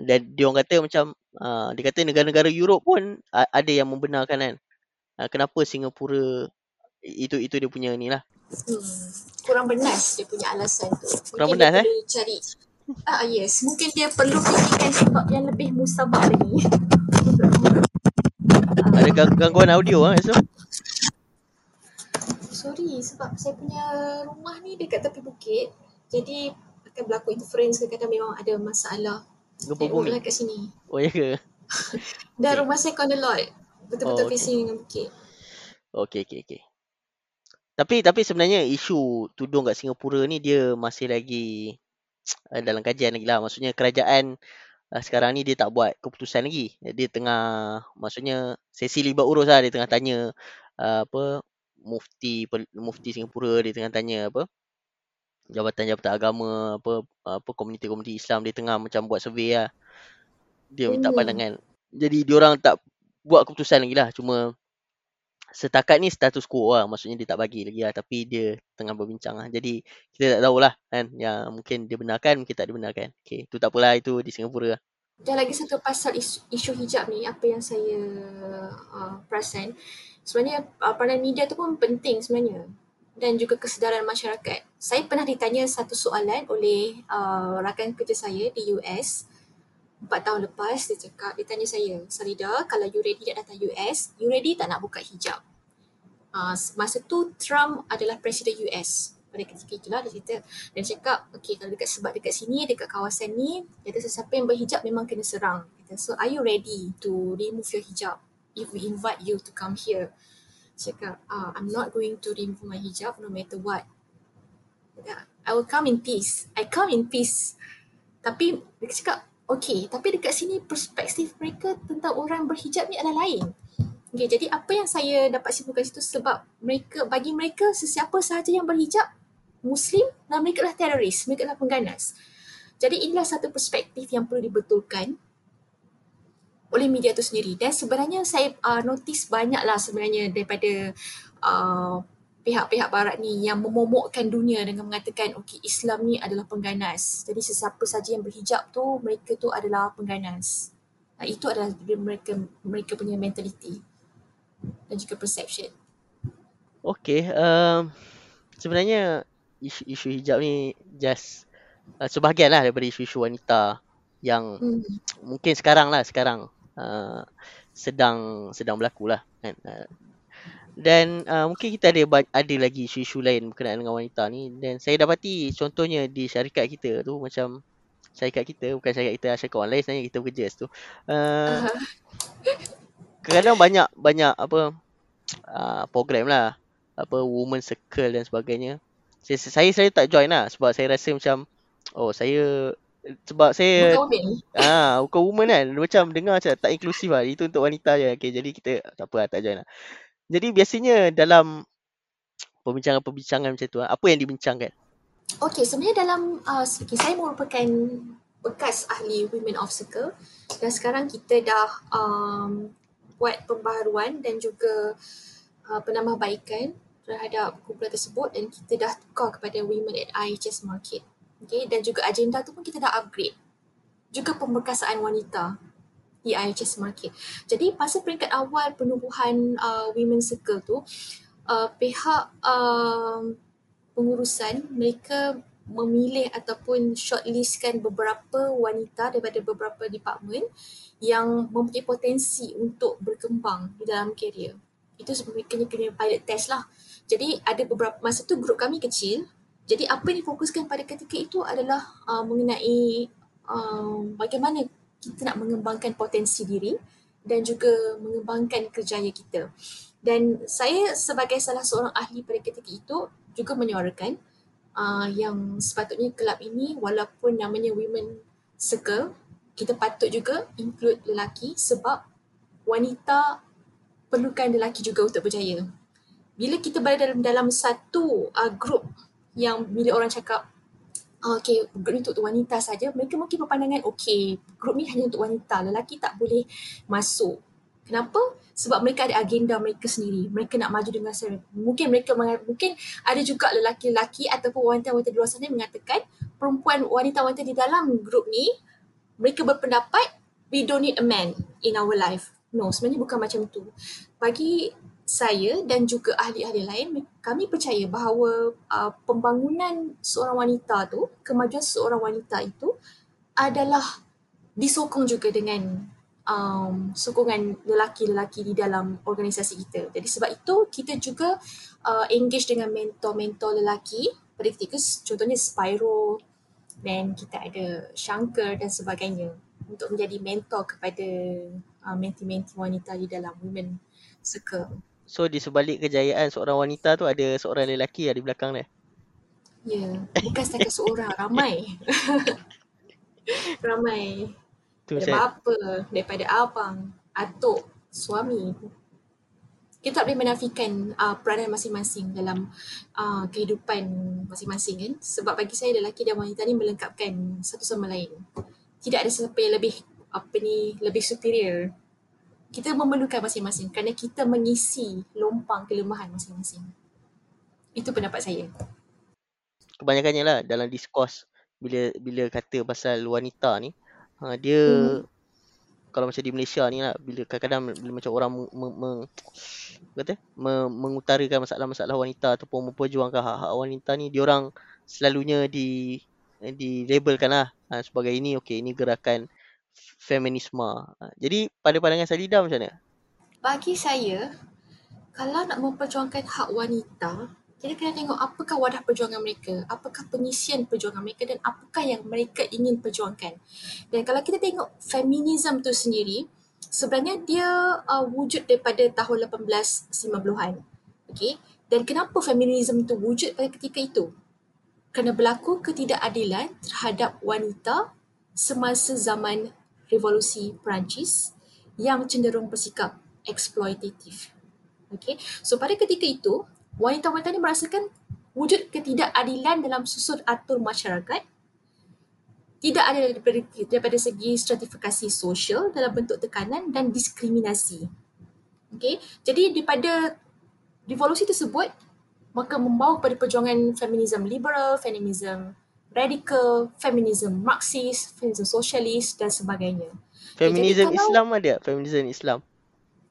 dan dia orang kata macam uh, dia kata negara-negara Europe pun uh, ada yang membenarkan kan uh, kenapa Singapura itu itu dia punya ni lah. Hmm. Kurang bernas dia punya alasan tu. Kurang Mungkin bernas eh? cari. Ah yes, mungkin dia perlu fikirkan sebab yang lebih musabak lagi. Ada gang- gangguan audio ah esok. Sorry sebab saya punya rumah ni dekat tepi bukit. Jadi akan berlaku interference kadang-kadang memang ada masalah. Gempa bumi. Lah kat sini. Oh ya ke? Dan rumah saya corner lot betul-betul oh, okay. facing dengan bukit. Okey okey okey. Tapi tapi sebenarnya isu tudung kat Singapura ni dia masih lagi uh, dalam kajian lagi lah. Maksudnya kerajaan uh, sekarang ni dia tak buat keputusan lagi. Dia tengah maksudnya sesi libat urus lah dia tengah tanya uh, apa mufti mufti Singapura dia tengah tanya apa jabatan-jabatan agama apa apa komuniti-komuniti Islam dia tengah macam buat survey lah. Dia minta hmm. pandangan. Jadi diorang tak buat keputusan lagi lah cuma setakat ni status quo lah. Maksudnya dia tak bagi lagi lah tapi dia tengah berbincang lah. Jadi kita tak tahulah kan yang mungkin dia benarkan mungkin tak dibenarkan okay, tu tak apalah itu di Singapura lah. Dan lagi satu pasal isu, isu hijab ni apa yang saya uh, perasan. Sebenarnya uh, peranan media tu pun penting sebenarnya. Dan juga kesedaran masyarakat. Saya pernah ditanya satu soalan oleh uh, rakan kerja saya di US empat tahun lepas dia cakap, dia tanya saya, Salida, kalau you ready nak datang US, you ready tak nak buka hijab? Uh, masa tu Trump adalah presiden US. Pada ketika itulah dia cerita dan cakap, okay kalau dekat sebab dekat sini, dekat kawasan ni, kata sesiapa yang berhijab memang kena serang. Kata, so are you ready to remove your hijab if we invite you to come here? Cakap, uh, I'm not going to remove my hijab no matter what. I will come in peace. I come in peace. Tapi dia cakap, Okay, tapi dekat sini perspektif mereka tentang orang berhijab ni adalah lain. Okay, jadi apa yang saya dapat simpulkan situ sebab mereka bagi mereka sesiapa sahaja yang berhijab Muslim dan mereka adalah teroris, mereka adalah pengganas. Jadi inilah satu perspektif yang perlu dibetulkan oleh media itu sendiri. Dan sebenarnya saya uh, notice banyaklah sebenarnya daripada uh, pihak-pihak barat ni yang memomokkan dunia dengan mengatakan okey Islam ni adalah pengganas. Jadi sesiapa saja yang berhijab tu mereka tu adalah pengganas. Nah, itu adalah mereka mereka punya mentality dan juga perception. Okey, um, sebenarnya isu, isu hijab ni just uh, sebahagian lah daripada isu-isu wanita yang hmm. mungkin sekarang lah sekarang uh, sedang sedang berlaku lah kan. Uh, dan uh, mungkin kita ada ada lagi isu-isu lain berkenaan dengan wanita ni. Dan saya dapati contohnya di syarikat kita tu macam syarikat kita bukan syarikat kita syarikat online sebenarnya kita bekerja situ. Uh, kadang banyak banyak apa uh, program lah. Apa woman circle dan sebagainya. Saya saya saya tak join lah sebab saya rasa macam oh saya sebab saya ah uh, bukan woman kan. Macam dengar macam tak inklusif lah. Itu untuk wanita je. Okay, jadi kita tak apa lah, tak join lah jadi biasanya dalam perbincangan-perbincangan macam tu, apa yang dibincangkan? Okay, sebenarnya dalam, uh, okay, saya merupakan bekas ahli Women of Circle dan sekarang kita dah um, buat pembaharuan dan juga uh, penambahbaikan terhadap kumpulan tersebut dan kita dah tukar kepada Women at IHS Market. Okay, dan juga agenda tu pun kita dah upgrade. Juga pemberkasaan wanita di IHS Market. Jadi masa peringkat awal penubuhan uh, Women Circle tu, uh, pihak uh, pengurusan mereka memilih ataupun shortlistkan beberapa wanita daripada beberapa department yang mempunyai potensi untuk berkembang di dalam kerjaya. Itu mereka kena pilot test lah. Jadi ada beberapa, masa tu grup kami kecil. Jadi apa yang difokuskan pada ketika itu adalah uh, mengenai uh, bagaimana kita nak mengembangkan potensi diri dan juga mengembangkan kerjaya kita. Dan saya sebagai salah seorang ahli pada ketika itu juga menyuarakan uh, yang sepatutnya kelab ini walaupun namanya Women Circle, kita patut juga include lelaki sebab wanita perlukan lelaki juga untuk berjaya. Bila kita berada dalam dalam satu uh, group yang bila orang cakap okay, group ni untuk wanita saja, mereka mungkin berpandangan okay, group ni hanya untuk wanita, lelaki tak boleh masuk. Kenapa? Sebab mereka ada agenda mereka sendiri. Mereka nak maju dengan sendiri. Mungkin mereka mungkin ada juga lelaki-lelaki ataupun wanita-wanita di luar sana yang mengatakan perempuan wanita-wanita di dalam grup ni mereka berpendapat we don't need a man in our life. No, sebenarnya bukan macam tu. Bagi saya dan juga ahli-ahli lain, kami percaya bahawa uh, pembangunan seorang wanita tu, kemajuan seorang wanita itu adalah disokong juga dengan um, sokongan lelaki-lelaki di dalam organisasi kita. Jadi sebab itu kita juga uh, engage dengan mentor-mentor lelaki pada ketika contohnya Spyro dan kita ada Shankar dan sebagainya untuk menjadi mentor kepada uh, menti-menti wanita di dalam women circle. So di sebalik kejayaan seorang wanita tu ada seorang lelaki di belakang dia? Ya, yeah. bukan setakat seorang, ramai. ramai tu daripada saya... bapa, daripada abang, atuk, suami. Kita tak boleh menafikan uh, peranan masing-masing dalam uh, kehidupan masing-masing kan. Sebab bagi saya lelaki dan wanita ni melengkapkan satu sama lain. Tidak ada siapa yang lebih apa ni lebih superior. Kita memerlukan masing-masing kerana kita mengisi lompang kelemahan masing-masing. Itu pendapat saya. Kebanyakannya lah dalam diskurs bila bila kata pasal wanita ni, Ha, dia hmm. kalau macam di Malaysia ni lah bila kadang-kadang bila macam orang meng, meng, kata me, mengutarakan masalah-masalah wanita ataupun memperjuangkan hak-hak wanita ni dia orang selalunya di di labelkan lah ha, sebagai ini okey ini gerakan feminisme. Ha, jadi pada pandangan Salida macam mana? Bagi saya kalau nak memperjuangkan hak wanita kita kena tengok apakah wadah perjuangan mereka, apakah pengisian perjuangan mereka dan apakah yang mereka ingin perjuangkan. Dan kalau kita tengok feminism tu sendiri, sebenarnya dia uh, wujud daripada tahun 1890-an. Okay? Dan kenapa feminism tu wujud pada ketika itu? Kerana berlaku ketidakadilan terhadap wanita semasa zaman revolusi Perancis yang cenderung bersikap eksploitatif. Okay? So pada ketika itu, wanita-wanita ini merasakan wujud ketidakadilan dalam susun atur masyarakat tidak ada daripada, daripada segi stratifikasi sosial dalam bentuk tekanan dan diskriminasi. Okay. Jadi daripada revolusi tersebut, maka membawa kepada perjuangan feminisme liberal, feminisme radikal, feminisme marxis, feminisme sosialis dan sebagainya. Feminisme okay, Islam ada? Feminisme Islam?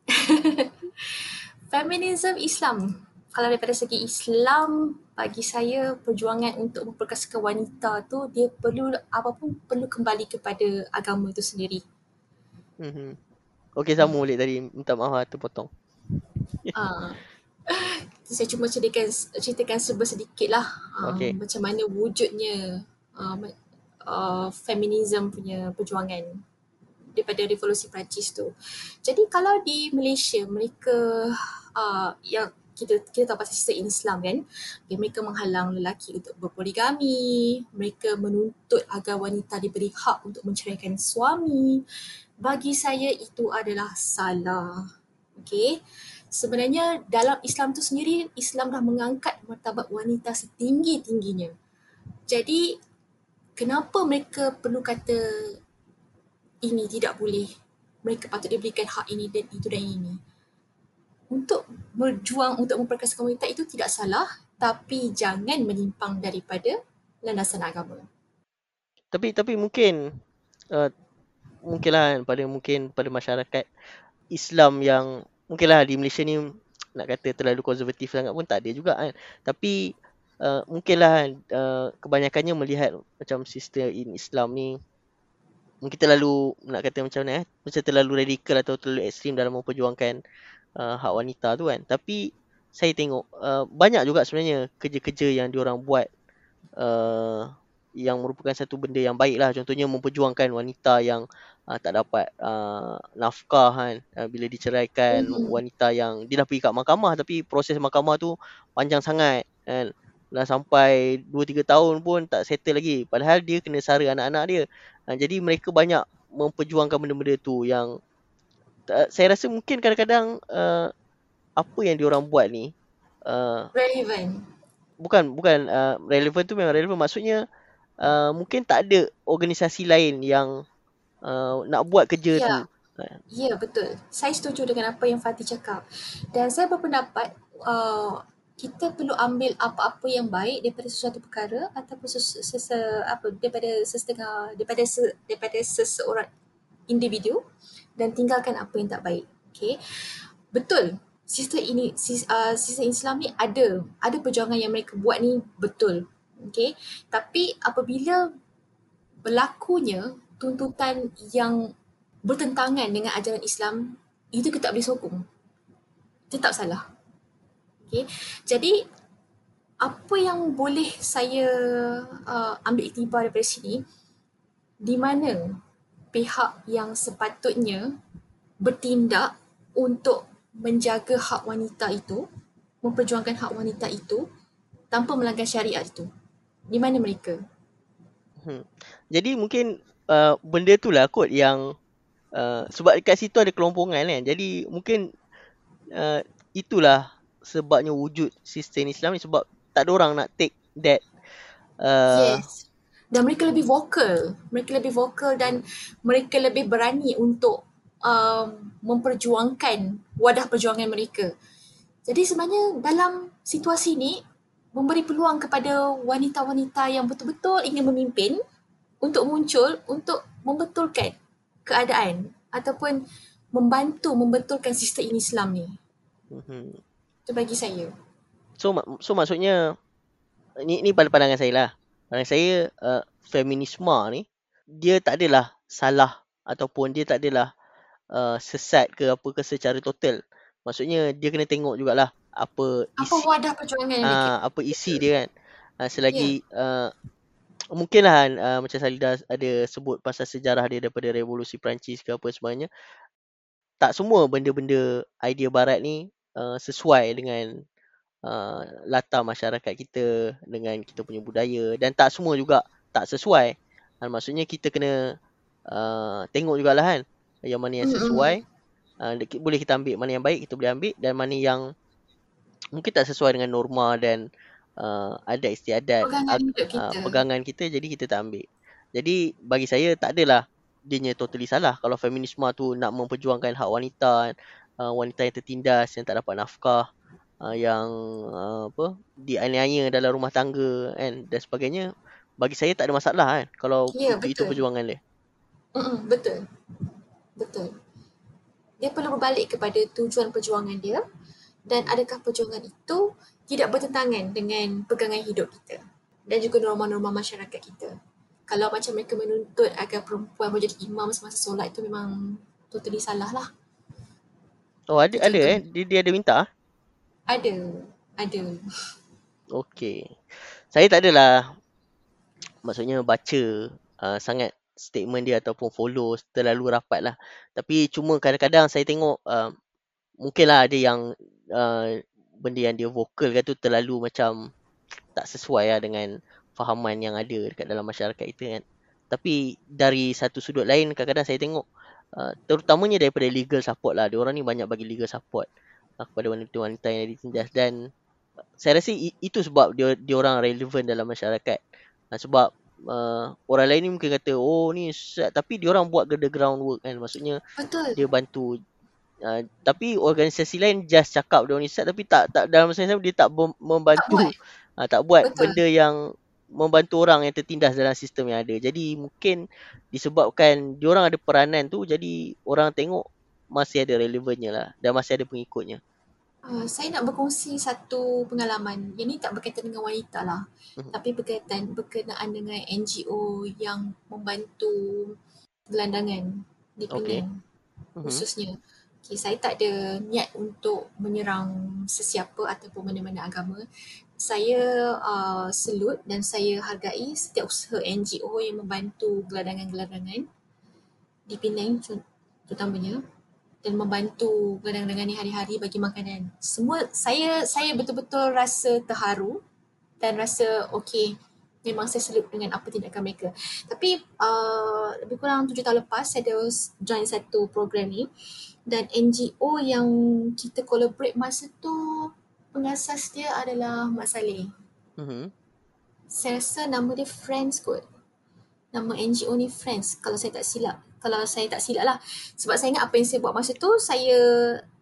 feminisme Islam kalau daripada segi Islam bagi saya perjuangan untuk memperkasakan wanita tu dia perlu apapun perlu kembali kepada agama itu sendiri. Mhm. Okey sama boleh tadi minta maaf lah terpotong. Ah. Saya cuma ceritakan ceritakan serba sedikit lah uh, okay. macam mana wujudnya uh, uh, feminism punya perjuangan daripada revolusi Perancis tu. Jadi kalau di Malaysia mereka uh, yang kita kita tahu pasal sistem Islam kan okay, mereka menghalang lelaki untuk berpoligami mereka menuntut agar wanita diberi hak untuk menceraikan suami bagi saya itu adalah salah okey sebenarnya dalam Islam tu sendiri Islam dah mengangkat martabat wanita setinggi-tingginya. Jadi kenapa mereka perlu kata ini tidak boleh? Mereka patut diberikan hak ini dan itu dan ini. Untuk berjuang untuk memperkasakan wanita itu tidak salah tapi jangan menyimpang daripada landasan agama. Tapi tapi mungkin uh, mungkinlah pada mungkin pada masyarakat Islam yang mungkinlah di Malaysia ni nak kata terlalu konservatif sangat pun tak ada juga kan. Tapi uh, mungkinlah uh, kebanyakannya melihat macam sistem in Islam ni mungkin terlalu nak kata macam mana eh macam terlalu radikal atau terlalu ekstrim dalam memperjuangkan uh, hak wanita tu kan. Tapi saya tengok uh, banyak juga sebenarnya kerja-kerja yang diorang buat uh, yang merupakan satu benda yang baik lah. Contohnya memperjuangkan wanita yang uh, tak dapat uh, nafkah kan. Uh, bila diceraikan mm-hmm. wanita yang dia dah pergi kat mahkamah tapi proses mahkamah tu panjang sangat kan. Dah sampai 2-3 tahun pun tak settle lagi. Padahal dia kena sara anak-anak dia. Uh, jadi mereka banyak memperjuangkan benda-benda tu yang uh, saya rasa mungkin kadang-kadang uh, apa yang diorang buat ni uh, relevant bukan bukan uh, relevant tu memang relevant maksudnya uh, mungkin tak ada organisasi lain yang uh, nak buat kerja ya. tu ya betul saya setuju dengan apa yang Fatih cakap dan saya berpendapat uh, kita perlu ambil apa-apa yang baik daripada sesuatu perkara ataupun sese, sese, apa daripada sesetengah daripada se, daripada seseorang individu dan tinggalkan apa yang tak baik. Okay. Betul sistem ini uh, sistem Islam ni ada ada perjuangan yang mereka buat ni betul okey. Tapi apabila berlakunya tuntutan yang bertentangan dengan ajaran Islam itu kita tak boleh sokong. Tetap salah. Okey. Jadi apa yang boleh saya uh, ambil iktibar daripada sini di mana pihak yang sepatutnya bertindak untuk menjaga hak wanita itu, memperjuangkan hak wanita itu tanpa melanggar syariat itu? Di mana mereka? Hmm. Jadi mungkin uh, benda tu lah kot yang uh, sebab dekat situ ada kelompongan kan. Jadi mungkin uh, itulah sebabnya wujud sistem Islam ni sebab tak ada orang nak take that uh, yes. Dan mereka lebih vokal. Mereka lebih vokal dan mereka lebih berani untuk um, memperjuangkan wadah perjuangan mereka. Jadi sebenarnya dalam situasi ini memberi peluang kepada wanita-wanita yang betul-betul ingin memimpin untuk muncul untuk membetulkan keadaan ataupun membantu membetulkan sistem ini Islam ni. Mm-hmm. Itu bagi saya. So so maksudnya ni ni pada pandangan saya lah. Pandangan saya uh, feminisme ni dia tak adalah salah ataupun dia tak adalah uh, sesat ke apa ke secara total. Maksudnya dia kena tengok jugalah apa isi apa wadah perjuangan yang uh, apa isi dia kan. Uh, selagi yeah. uh, mungkinlah uh, macam Salida ada sebut pasal sejarah dia daripada revolusi Perancis ke apa sebenarnya. Tak semua benda-benda idea barat ni uh, sesuai dengan uh, latar masyarakat kita dengan kita punya budaya dan tak semua juga tak sesuai. Uh, maksudnya kita kena uh, tengok jugalah kan yang mana yang sesuai uh, boleh kita ambil mana yang baik kita boleh ambil dan mana yang mungkin tak sesuai dengan norma dan uh, adat istiadat pegangan, uh, kita. Uh, pegangan kita jadi kita tak ambil jadi bagi saya tak adalah dia totally salah kalau feminisme tu nak memperjuangkan hak wanita uh, wanita yang tertindas yang tak dapat nafkah uh, yang uh, apa dianiaya dalam rumah tangga kan dan sebagainya bagi saya tak ada masalah kan kalau ya, itu, itu perjuangan dia. Mm-mm, betul. Betul. Dia perlu berbalik kepada tujuan perjuangan dia dan adakah perjuangan itu tidak bertentangan dengan pegangan hidup kita dan juga norma-norma masyarakat kita. Kalau macam mereka menuntut agar perempuan menjadi imam semasa solat itu memang totally salah lah. Oh ada ada eh dia, dia ada minta? Ada. Ada. Okey. Saya tak adalah maksudnya baca uh, sangat statement dia ataupun follow terlalu rapat lah. Tapi cuma kadang-kadang saya tengok uh, mungkinlah ada yang uh, benda yang dia vokal kan tu terlalu macam tak sesuai lah dengan fahaman yang ada dekat dalam masyarakat kita kan. Tapi dari satu sudut lain kadang-kadang saya tengok uh, terutamanya daripada legal support lah. Diorang ni banyak bagi legal support uh, kepada wanita-wanita yang ditindas dan saya rasa itu sebab dia dia orang relevan dalam masyarakat. Uh, sebab uh, orang lain ni mungkin kata oh ni set tapi dia orang buat the groundwork kan maksudnya betul dia bantu uh, tapi organisasi lain just cakap dia ni set tapi tak tak dalam masa yang sama dia tak membantu tak buat, uh, tak buat benda yang membantu orang yang tertindas dalam sistem yang ada jadi mungkin disebabkan dia orang ada peranan tu jadi orang tengok masih ada relevannya lah dan masih ada pengikutnya Uh, saya nak berkongsi satu pengalaman. Yang ni tak berkaitan dengan wanita lah. Uh-huh. Tapi berkaitan berkenaan dengan NGO yang membantu gelandangan di Penang okay. uh-huh. khususnya. Okay, saya tak ada niat untuk menyerang sesiapa ataupun mana-mana agama. Saya uh, selut dan saya hargai setiap usaha NGO yang membantu geladangan-geladangan di Penang terutamanya dan membantu gelandangan ni hari-hari bagi makanan. Semua saya saya betul-betul rasa terharu dan rasa okey memang saya selut dengan apa tindakan mereka. Tapi uh, lebih kurang tujuh tahun lepas saya ada join satu program ni dan NGO yang kita collaborate masa tu pengasas dia adalah Mak Saleh. Mm-hmm. Saya rasa nama dia Friends kot. Nama NGO ni Friends kalau saya tak silap. Kalau saya tak silap lah. Sebab saya ingat apa yang saya buat masa tu, saya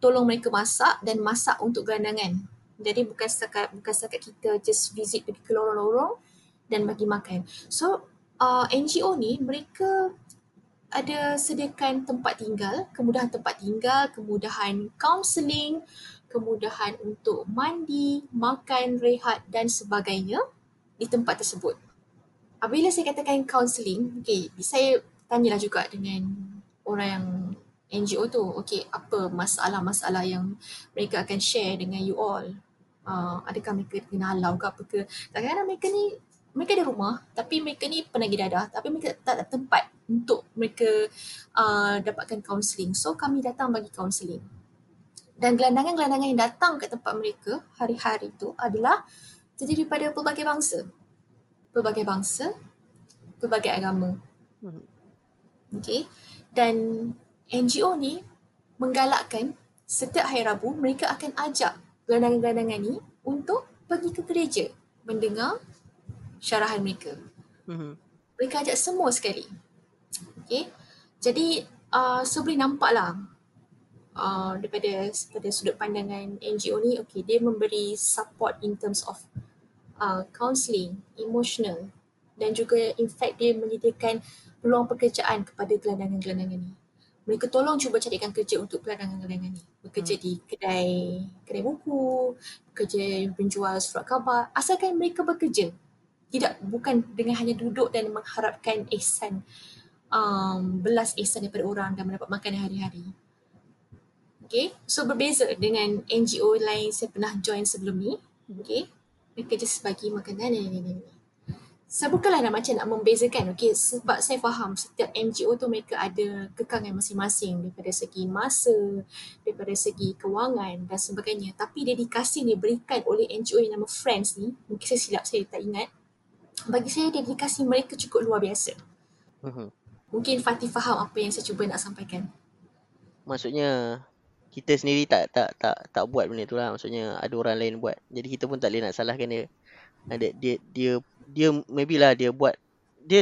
tolong mereka masak dan masak untuk gelandangan. Jadi bukan setakat, bukan setakat kita just visit pergi ke lorong-lorong dan bagi makan. So uh, NGO ni mereka ada sediakan tempat tinggal, kemudahan tempat tinggal, kemudahan counselling, kemudahan untuk mandi, makan, rehat dan sebagainya di tempat tersebut. Apabila saya katakan counselling, okay, saya tanyalah juga dengan orang yang NGO tu, okay, apa masalah-masalah yang mereka akan share dengan you all? Uh, adakah mereka kena halau ke apa ke? Kadang-kadang mereka ni mereka ada rumah tapi mereka ni penagih dadah tapi mereka tak ada tempat untuk mereka uh, dapatkan kaunseling. So kami datang bagi kaunseling. Dan gelandangan-gelandangan yang datang ke tempat mereka hari-hari itu adalah terdiri daripada pelbagai bangsa. Pelbagai bangsa, pelbagai agama. Hmm. Okay. Dan NGO ni menggalakkan setiap hari Rabu mereka akan ajak gelandangan-gelandangan ni untuk pergi ke gereja mendengar syarahan mereka. Mm-hmm. Mereka ajak semua sekali. Okay. Jadi uh, so boleh nampak lah uh, daripada, daripada sudut pandangan NGO ni, okay, dia memberi support in terms of uh, counselling, emotional dan juga in fact dia menyediakan peluang pekerjaan kepada gelandangan-gelandangan ni. Mereka tolong cuba carikan kerja untuk gelandangan-gelandangan ni. Bekerja hmm. di kedai kedai buku, bekerja penjual surat khabar. Asalkan mereka bekerja, tidak bukan dengan hanya duduk dan mengharapkan ihsan um, belas ihsan daripada orang dan mendapat makanan hari-hari. Okay, so berbeza dengan NGO lain saya pernah join sebelum ni. Okay, mereka just bagi makanan ni ni. Saya bukanlah nak macam nak membezakan, okay, sebab saya faham setiap NGO tu mereka ada kekangan masing-masing daripada segi masa, daripada segi kewangan dan sebagainya. Tapi dedikasi ni berikan oleh NGO yang nama Friends ni, mungkin saya silap saya tak ingat, bagi saya dedikasi mereka cukup luar biasa. Uh-huh. Mungkin Fatih faham apa yang saya cuba nak sampaikan. Maksudnya kita sendiri tak tak tak tak buat benda tu lah. Maksudnya ada orang lain buat. Jadi kita pun tak boleh nak salahkan dia. Ada dia dia dia maybe lah dia buat dia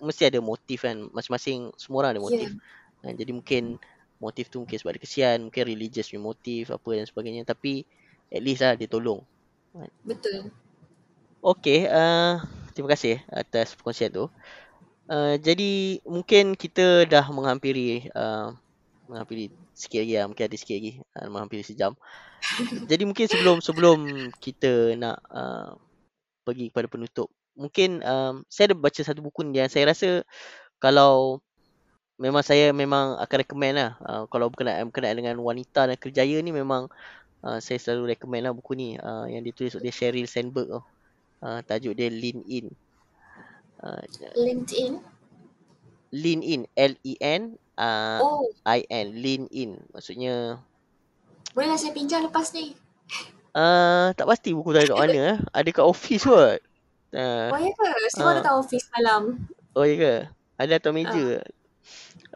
mesti ada motif kan. Masing-masing semua orang ada motif. Yeah. jadi mungkin motif tu mungkin sebab dia kesian, mungkin religious punya motif apa dan sebagainya tapi at least lah dia tolong. Betul. Okay, uh, terima kasih atas perkongsian tu. Uh, jadi mungkin kita dah menghampiri uh, menghampiri sikit lagi lah. Mungkin ada sikit lagi uh, menghampiri sejam. jadi mungkin sebelum sebelum kita nak uh, pergi kepada penutup, mungkin um, saya ada baca satu buku ni yang saya rasa kalau memang saya memang akan recommend lah. Uh, kalau berkenaan, berkenaan dengan wanita dan kerjaya ni memang uh, saya selalu recommend lah buku ni uh, yang ditulis oleh Sheryl Sandberg tu. Oh. Uh, tajuk dia Lean In. Uh, LinkedIn? Lean In. L-E-N uh, oh. I-N. Lean In. Maksudnya... Bolehlah saya pinjam lepas ni. Uh, tak pasti buku tu ada kat mana. Eh. Ada kat office kot. Uh, oh ya ke? Saya uh, datang office malam. Oh ya ke? Ada atas meja. Uh.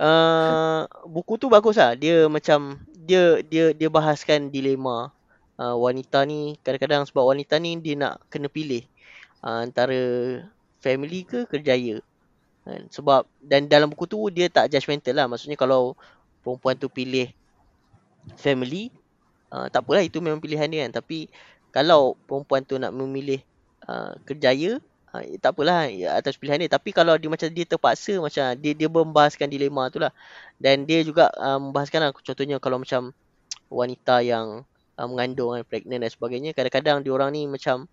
Uh, buku tu bagus lah. Dia macam... Dia dia dia bahaskan dilema uh, wanita ni kadang-kadang sebab wanita ni dia nak kena pilih uh, antara family ke kerjaya. Kan? Sebab dan dalam buku tu dia tak judgemental lah. Maksudnya kalau perempuan tu pilih family uh, tak apalah itu memang pilihan dia kan. Tapi kalau perempuan tu nak memilih uh, kerjaya uh, tak apalah ya, atas pilihan dia. Tapi kalau dia macam dia terpaksa macam dia dia membahaskan dilema tu lah. Dan dia juga uh, membahaskan lah, contohnya kalau macam wanita yang uh, mengandung dan pregnant dan sebagainya kadang-kadang dia orang ni macam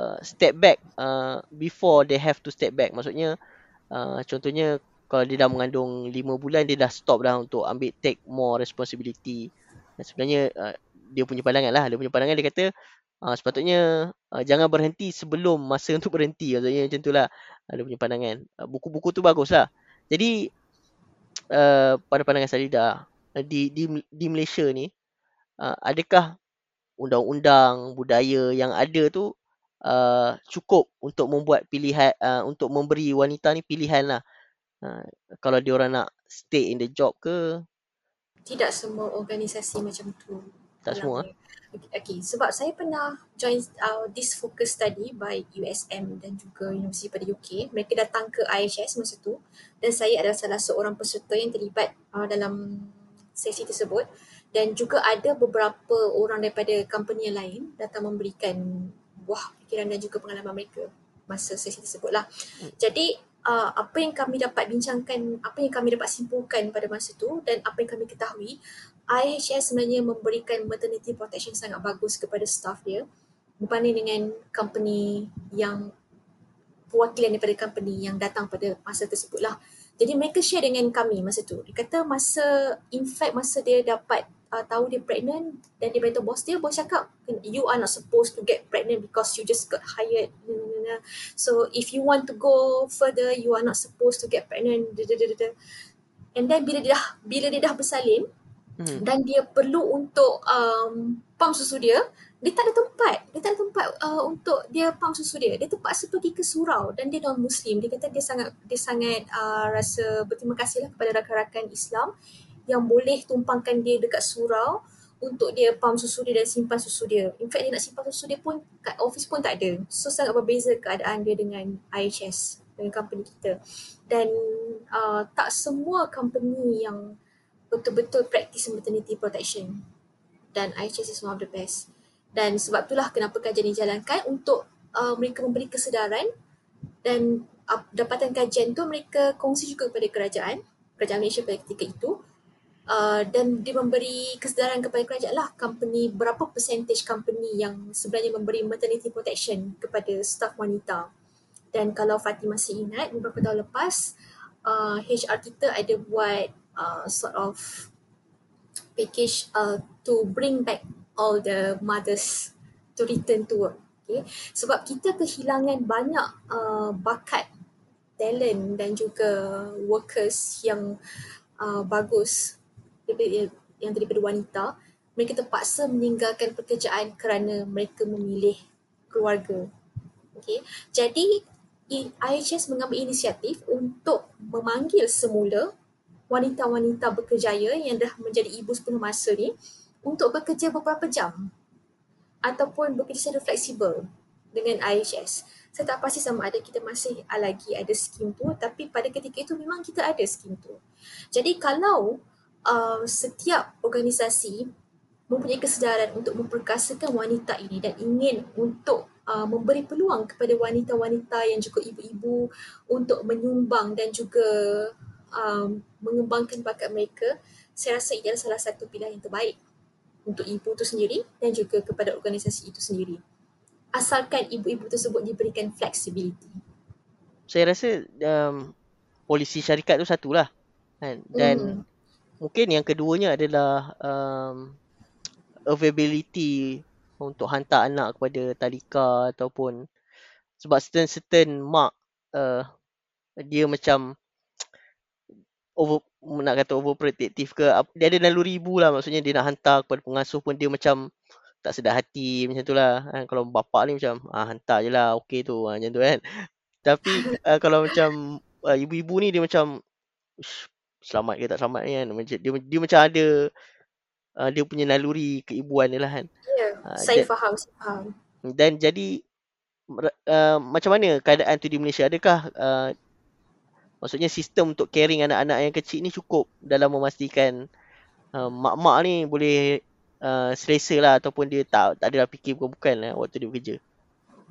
uh, step back uh, before they have to step back maksudnya uh, contohnya kalau dia dah mengandung 5 bulan dia dah stop dah untuk ambil take more responsibility. Dan sebenarnya uh, dia punya pandangan lah. Dia punya pandangan dia kata uh, sepatutnya uh, jangan berhenti sebelum masa untuk berhenti. Maksudnya macam tu lah. Uh, dia punya pandangan. Uh, buku-buku tu bagus lah. Jadi uh, pada pandangan Salida di, di, di Malaysia ni uh, adakah undang-undang budaya yang ada tu uh, cukup untuk membuat pilihan uh, untuk memberi wanita ni pilihan lah Ha, kalau dia orang nak stay in the job ke? Tidak semua organisasi macam tu. Tak semua? Okay, sebab saya pernah join uh, this focus study by USM dan juga universiti pada UK. Mereka datang ke IHS masa tu dan saya adalah salah seorang peserta yang terlibat uh, dalam sesi tersebut dan juga ada beberapa orang daripada company yang lain datang memberikan buah fikiran dan juga pengalaman mereka masa sesi tersebut lah. Hmm. Jadi uh, apa yang kami dapat bincangkan, apa yang kami dapat simpulkan pada masa itu dan apa yang kami ketahui, IHS sebenarnya memberikan maternity protection sangat bagus kepada staff dia berbanding dengan company yang perwakilan daripada company yang datang pada masa tersebut lah. Jadi mereka share dengan kami masa tu. Dia kata masa, in fact masa dia dapat uh, tahu dia pregnant dan dia beritahu bos dia, bos cakap you are not supposed to get pregnant because you just got hired. So if you want to go further, you are not supposed to get pregnant. And then bila dia dah, bila dia dah bersalin hmm. dan dia perlu untuk um, pump susu dia, dia tak ada tempat. Dia tak ada tempat uh, untuk dia pump susu dia. Dia terpaksa pergi ke surau dan dia non muslim. Dia kata dia sangat dia sangat uh, rasa berterima kasih lah kepada rakan-rakan Islam yang boleh tumpangkan dia dekat surau untuk dia pump susu dia dan simpan susu dia. In fact dia nak simpan susu dia pun kat office pun tak ada. So sangat berbeza keadaan dia dengan IHS dengan company kita. Dan uh, tak semua company yang betul-betul practice maternity protection. Dan IHS is one of the best. Dan sebab itulah kenapa kajian dijalankan untuk uh, mereka memberi kesedaran dan uh, dapatan kajian tu mereka kongsi juga kepada kerajaan, kerajaan Malaysia pada ketika itu uh, dan dia memberi kesedaran kepada kerajaan lah company berapa percentage company yang sebenarnya memberi maternity protection kepada staff wanita. Dan kalau Fatih masih ingat beberapa tahun lepas uh, HR kita ada buat uh, sort of package uh, to bring back all the mothers to return to work. Okay. Sebab kita kehilangan banyak uh, bakat, talent dan juga workers yang uh, bagus yang daripada wanita. Mereka terpaksa meninggalkan pekerjaan kerana mereka memilih keluarga. Okay. Jadi IHS mengambil inisiatif untuk memanggil semula wanita-wanita berkejaya yang dah menjadi ibu sepenuh masa ni untuk bekerja beberapa jam ataupun bekerja secara fleksibel dengan IHS. Saya tak pasti sama ada kita masih lagi ada skim tu tapi pada ketika itu memang kita ada skim tu. Jadi kalau uh, setiap organisasi mempunyai kesedaran untuk memperkasakan wanita ini dan ingin untuk uh, memberi peluang kepada wanita-wanita yang juga ibu-ibu untuk menyumbang dan juga um, mengembangkan bakat mereka, saya rasa ia adalah salah satu pilihan yang terbaik untuk ibu itu sendiri dan juga kepada organisasi itu sendiri. Asalkan ibu-ibu tersebut diberikan flexibility. Saya rasa um, polisi syarikat tu satulah. Kan? Dan mm. Mungkin yang keduanya adalah um, availability untuk hantar anak kepada talika ataupun sebab certain-certain mak uh, dia macam over nak kata overprotective ke dia ada naluri ibu lah maksudnya dia nak hantar kepada pengasuh pun dia macam tak sedar hati macam tu lah kan? kalau bapak ni macam ah, hantar je lah okey tu ah, macam tu kan tapi uh, kalau macam uh, ibu-ibu ni dia macam selamat ke tak selamat ni kan. Macam dia, dia macam ada uh, dia punya naluri keibuan dia lah kan. Ya yeah, uh, saya dan, faham saya faham. dan jadi uh, macam mana keadaan tu di Malaysia? Adakah uh, Maksudnya sistem untuk caring anak-anak yang kecil ni cukup dalam memastikan uh, mak-mak ni boleh uh, selesa lah ataupun dia tak tak ada fikir bukan-bukan lah waktu dia bekerja.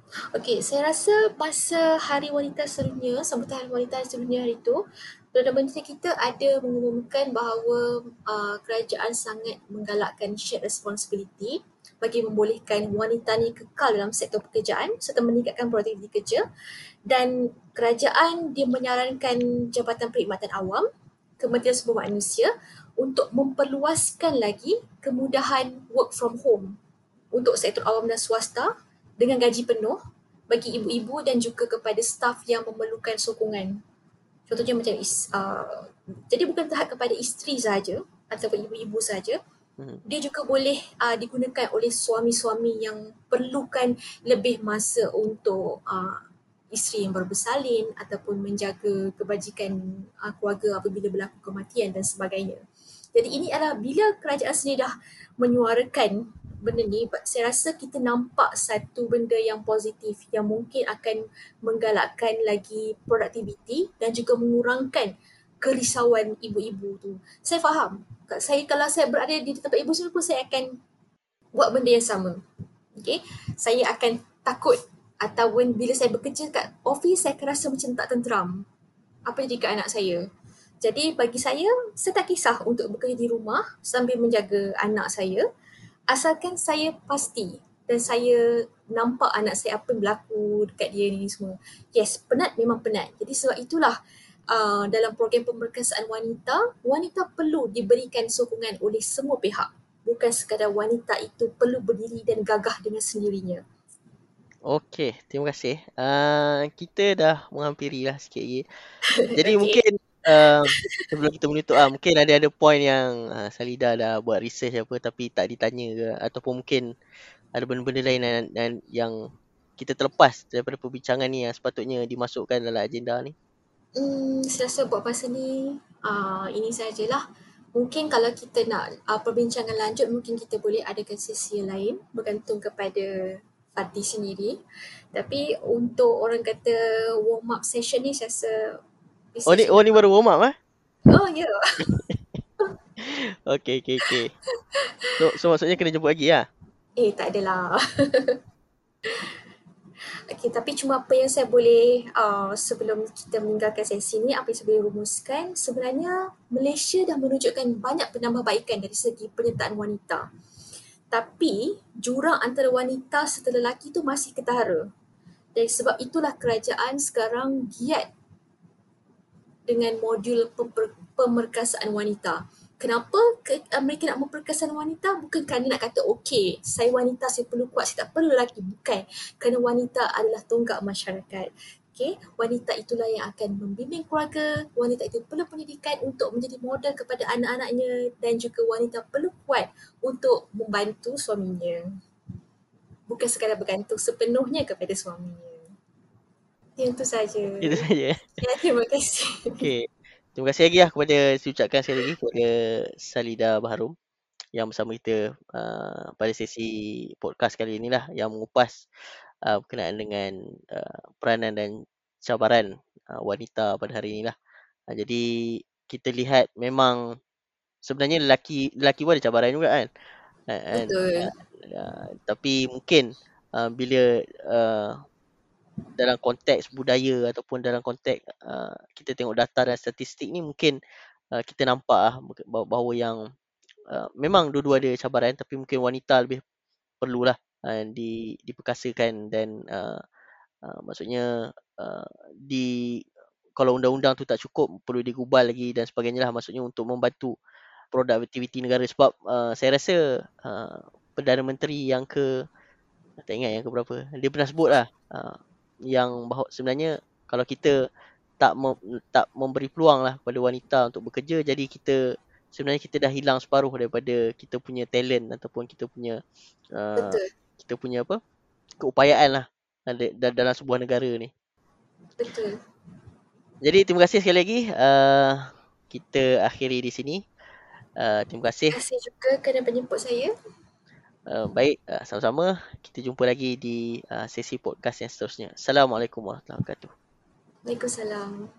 Okey, saya rasa masa Hari Wanita Sedunia, sambutan Hari Wanita Sedunia hari itu, Perdana Menteri kita ada mengumumkan bahawa uh, kerajaan sangat menggalakkan shared responsibility bagi membolehkan wanita ni kekal dalam sektor pekerjaan serta meningkatkan produktiviti kerja dan kerajaan dia menyarankan Jabatan Perkhidmatan Awam, Kementerian Sumber Manusia untuk memperluaskan lagi kemudahan work from home untuk sektor awam dan swasta dengan gaji penuh bagi ibu-ibu dan juga kepada staf yang memerlukan sokongan Contohnya macam is, uh, jadi bukan terhad kepada isteri saja ataupun ibu-ibu saja. Hmm. Dia juga boleh uh, digunakan oleh suami-suami yang perlukan lebih masa untuk uh, isteri yang baru bersalin ataupun menjaga kebajikan uh, keluarga apabila berlaku kematian dan sebagainya. Jadi ini adalah bila kerajaan sendiri dah menyuarakan benda ni saya rasa kita nampak satu benda yang positif yang mungkin akan menggalakkan lagi produktiviti dan juga mengurangkan kerisauan ibu-ibu tu. Saya faham. Saya kalau saya berada di tempat ibu saya pun saya akan buat benda yang sama. Okay. Saya akan takut ataupun bila saya bekerja kat office saya akan rasa macam tak tenteram. Apa jadi kat anak saya? Jadi bagi saya, saya tak kisah untuk bekerja di rumah sambil menjaga anak saya asalkan saya pasti dan saya nampak anak saya apa yang berlaku dekat dia ni semua. Yes, penat memang penat. Jadi sebab itulah uh, dalam program pemerkasaan wanita, wanita perlu diberikan sokongan oleh semua pihak. Bukan sekadar wanita itu perlu berdiri dan gagah dengan sendirinya. Okey, terima kasih. Uh, kita dah menghampiri lah sikit lagi. Jadi okay. mungkin uh, sebelum kita menutup ah mungkin ada ada point yang uh, Salida dah buat research apa tapi tak ditanya ke ataupun mungkin ada benda-benda lain dan, dan yang kita terlepas daripada perbincangan ni yang sepatutnya dimasukkan dalam agenda ni. Hmm, saya rasa buat pasal ni uh, ini sajalah. Mungkin kalau kita nak uh, perbincangan lanjut mungkin kita boleh adakan sesi lain bergantung kepada parti sendiri. Tapi untuk orang kata warm up session ni saya rasa Oh ni, oh ni baru warm up eh? Oh ya. Yeah. okay, okay, okay. So, so maksudnya kena jemput lagi lah? Eh, tak adalah. okay, tapi cuma apa yang saya boleh uh, sebelum kita meninggalkan sesi ni, apa yang saya boleh rumuskan, sebenarnya Malaysia dah menunjukkan banyak penambahbaikan dari segi penyertaan wanita. Tapi jurang antara wanita serta lelaki tu masih ketara. Dan sebab itulah kerajaan sekarang giat dengan modul pemer- pemerkasaan wanita. Kenapa ke, uh, mereka nak memperkasakan wanita? Bukan kerana nak kata okey, saya wanita, saya perlu kuat, saya tak perlu lelaki. Bukan. Kerana wanita adalah tonggak masyarakat. Okay, wanita itulah yang akan membimbing keluarga, wanita itu perlu pendidikan untuk menjadi model kepada anak-anaknya dan juga wanita perlu kuat untuk membantu suaminya. Bukan sekadar bergantung sepenuhnya kepada suaminya. Itu saja. Itu saja. Ya, terima kasih. Okey. Terima kasih lagi lah kepada saya ucapkan sekali lagi kepada Salida Baharum yang bersama kita uh, pada sesi podcast kali ini lah yang mengupas uh, berkenaan dengan uh, peranan dan cabaran uh, wanita pada hari ini lah. Uh, jadi kita lihat memang sebenarnya lelaki lelaki pun ada cabaran juga kan. Uh, Betul. Uh, uh, tapi mungkin uh, bila uh, dalam konteks budaya ataupun dalam konteks uh, kita tengok data dan statistik ni mungkin uh, kita nampak lah bahawa yang uh, memang dua-dua ada cabaran tapi mungkin wanita lebih perlulah uh, di diperkasakan dan uh, uh, maksudnya uh, di kalau undang-undang tu tak cukup perlu digubal lagi dan sebagainya lah. Maksudnya untuk membantu produktiviti negara sebab uh, saya rasa uh, Perdana Menteri yang ke tak ingat yang ke berapa dia pernah sebut lah uh, yang bahawa sebenarnya kalau kita tak mem- tak memberi peluang lah kepada wanita untuk bekerja jadi kita sebenarnya kita dah hilang separuh daripada kita punya talent ataupun kita punya uh, kita punya apa keupayaan lah dalam sebuah negara ni. Betul. Jadi terima kasih sekali lagi uh, kita akhiri di sini. Uh, terima kasih. Terima kasih juga kerana menjemput saya. Uh, baik, uh, sama-sama. Kita jumpa lagi di uh, sesi podcast yang seterusnya. Assalamualaikum warahmatullahi wabarakatuh. Waalaikumsalam.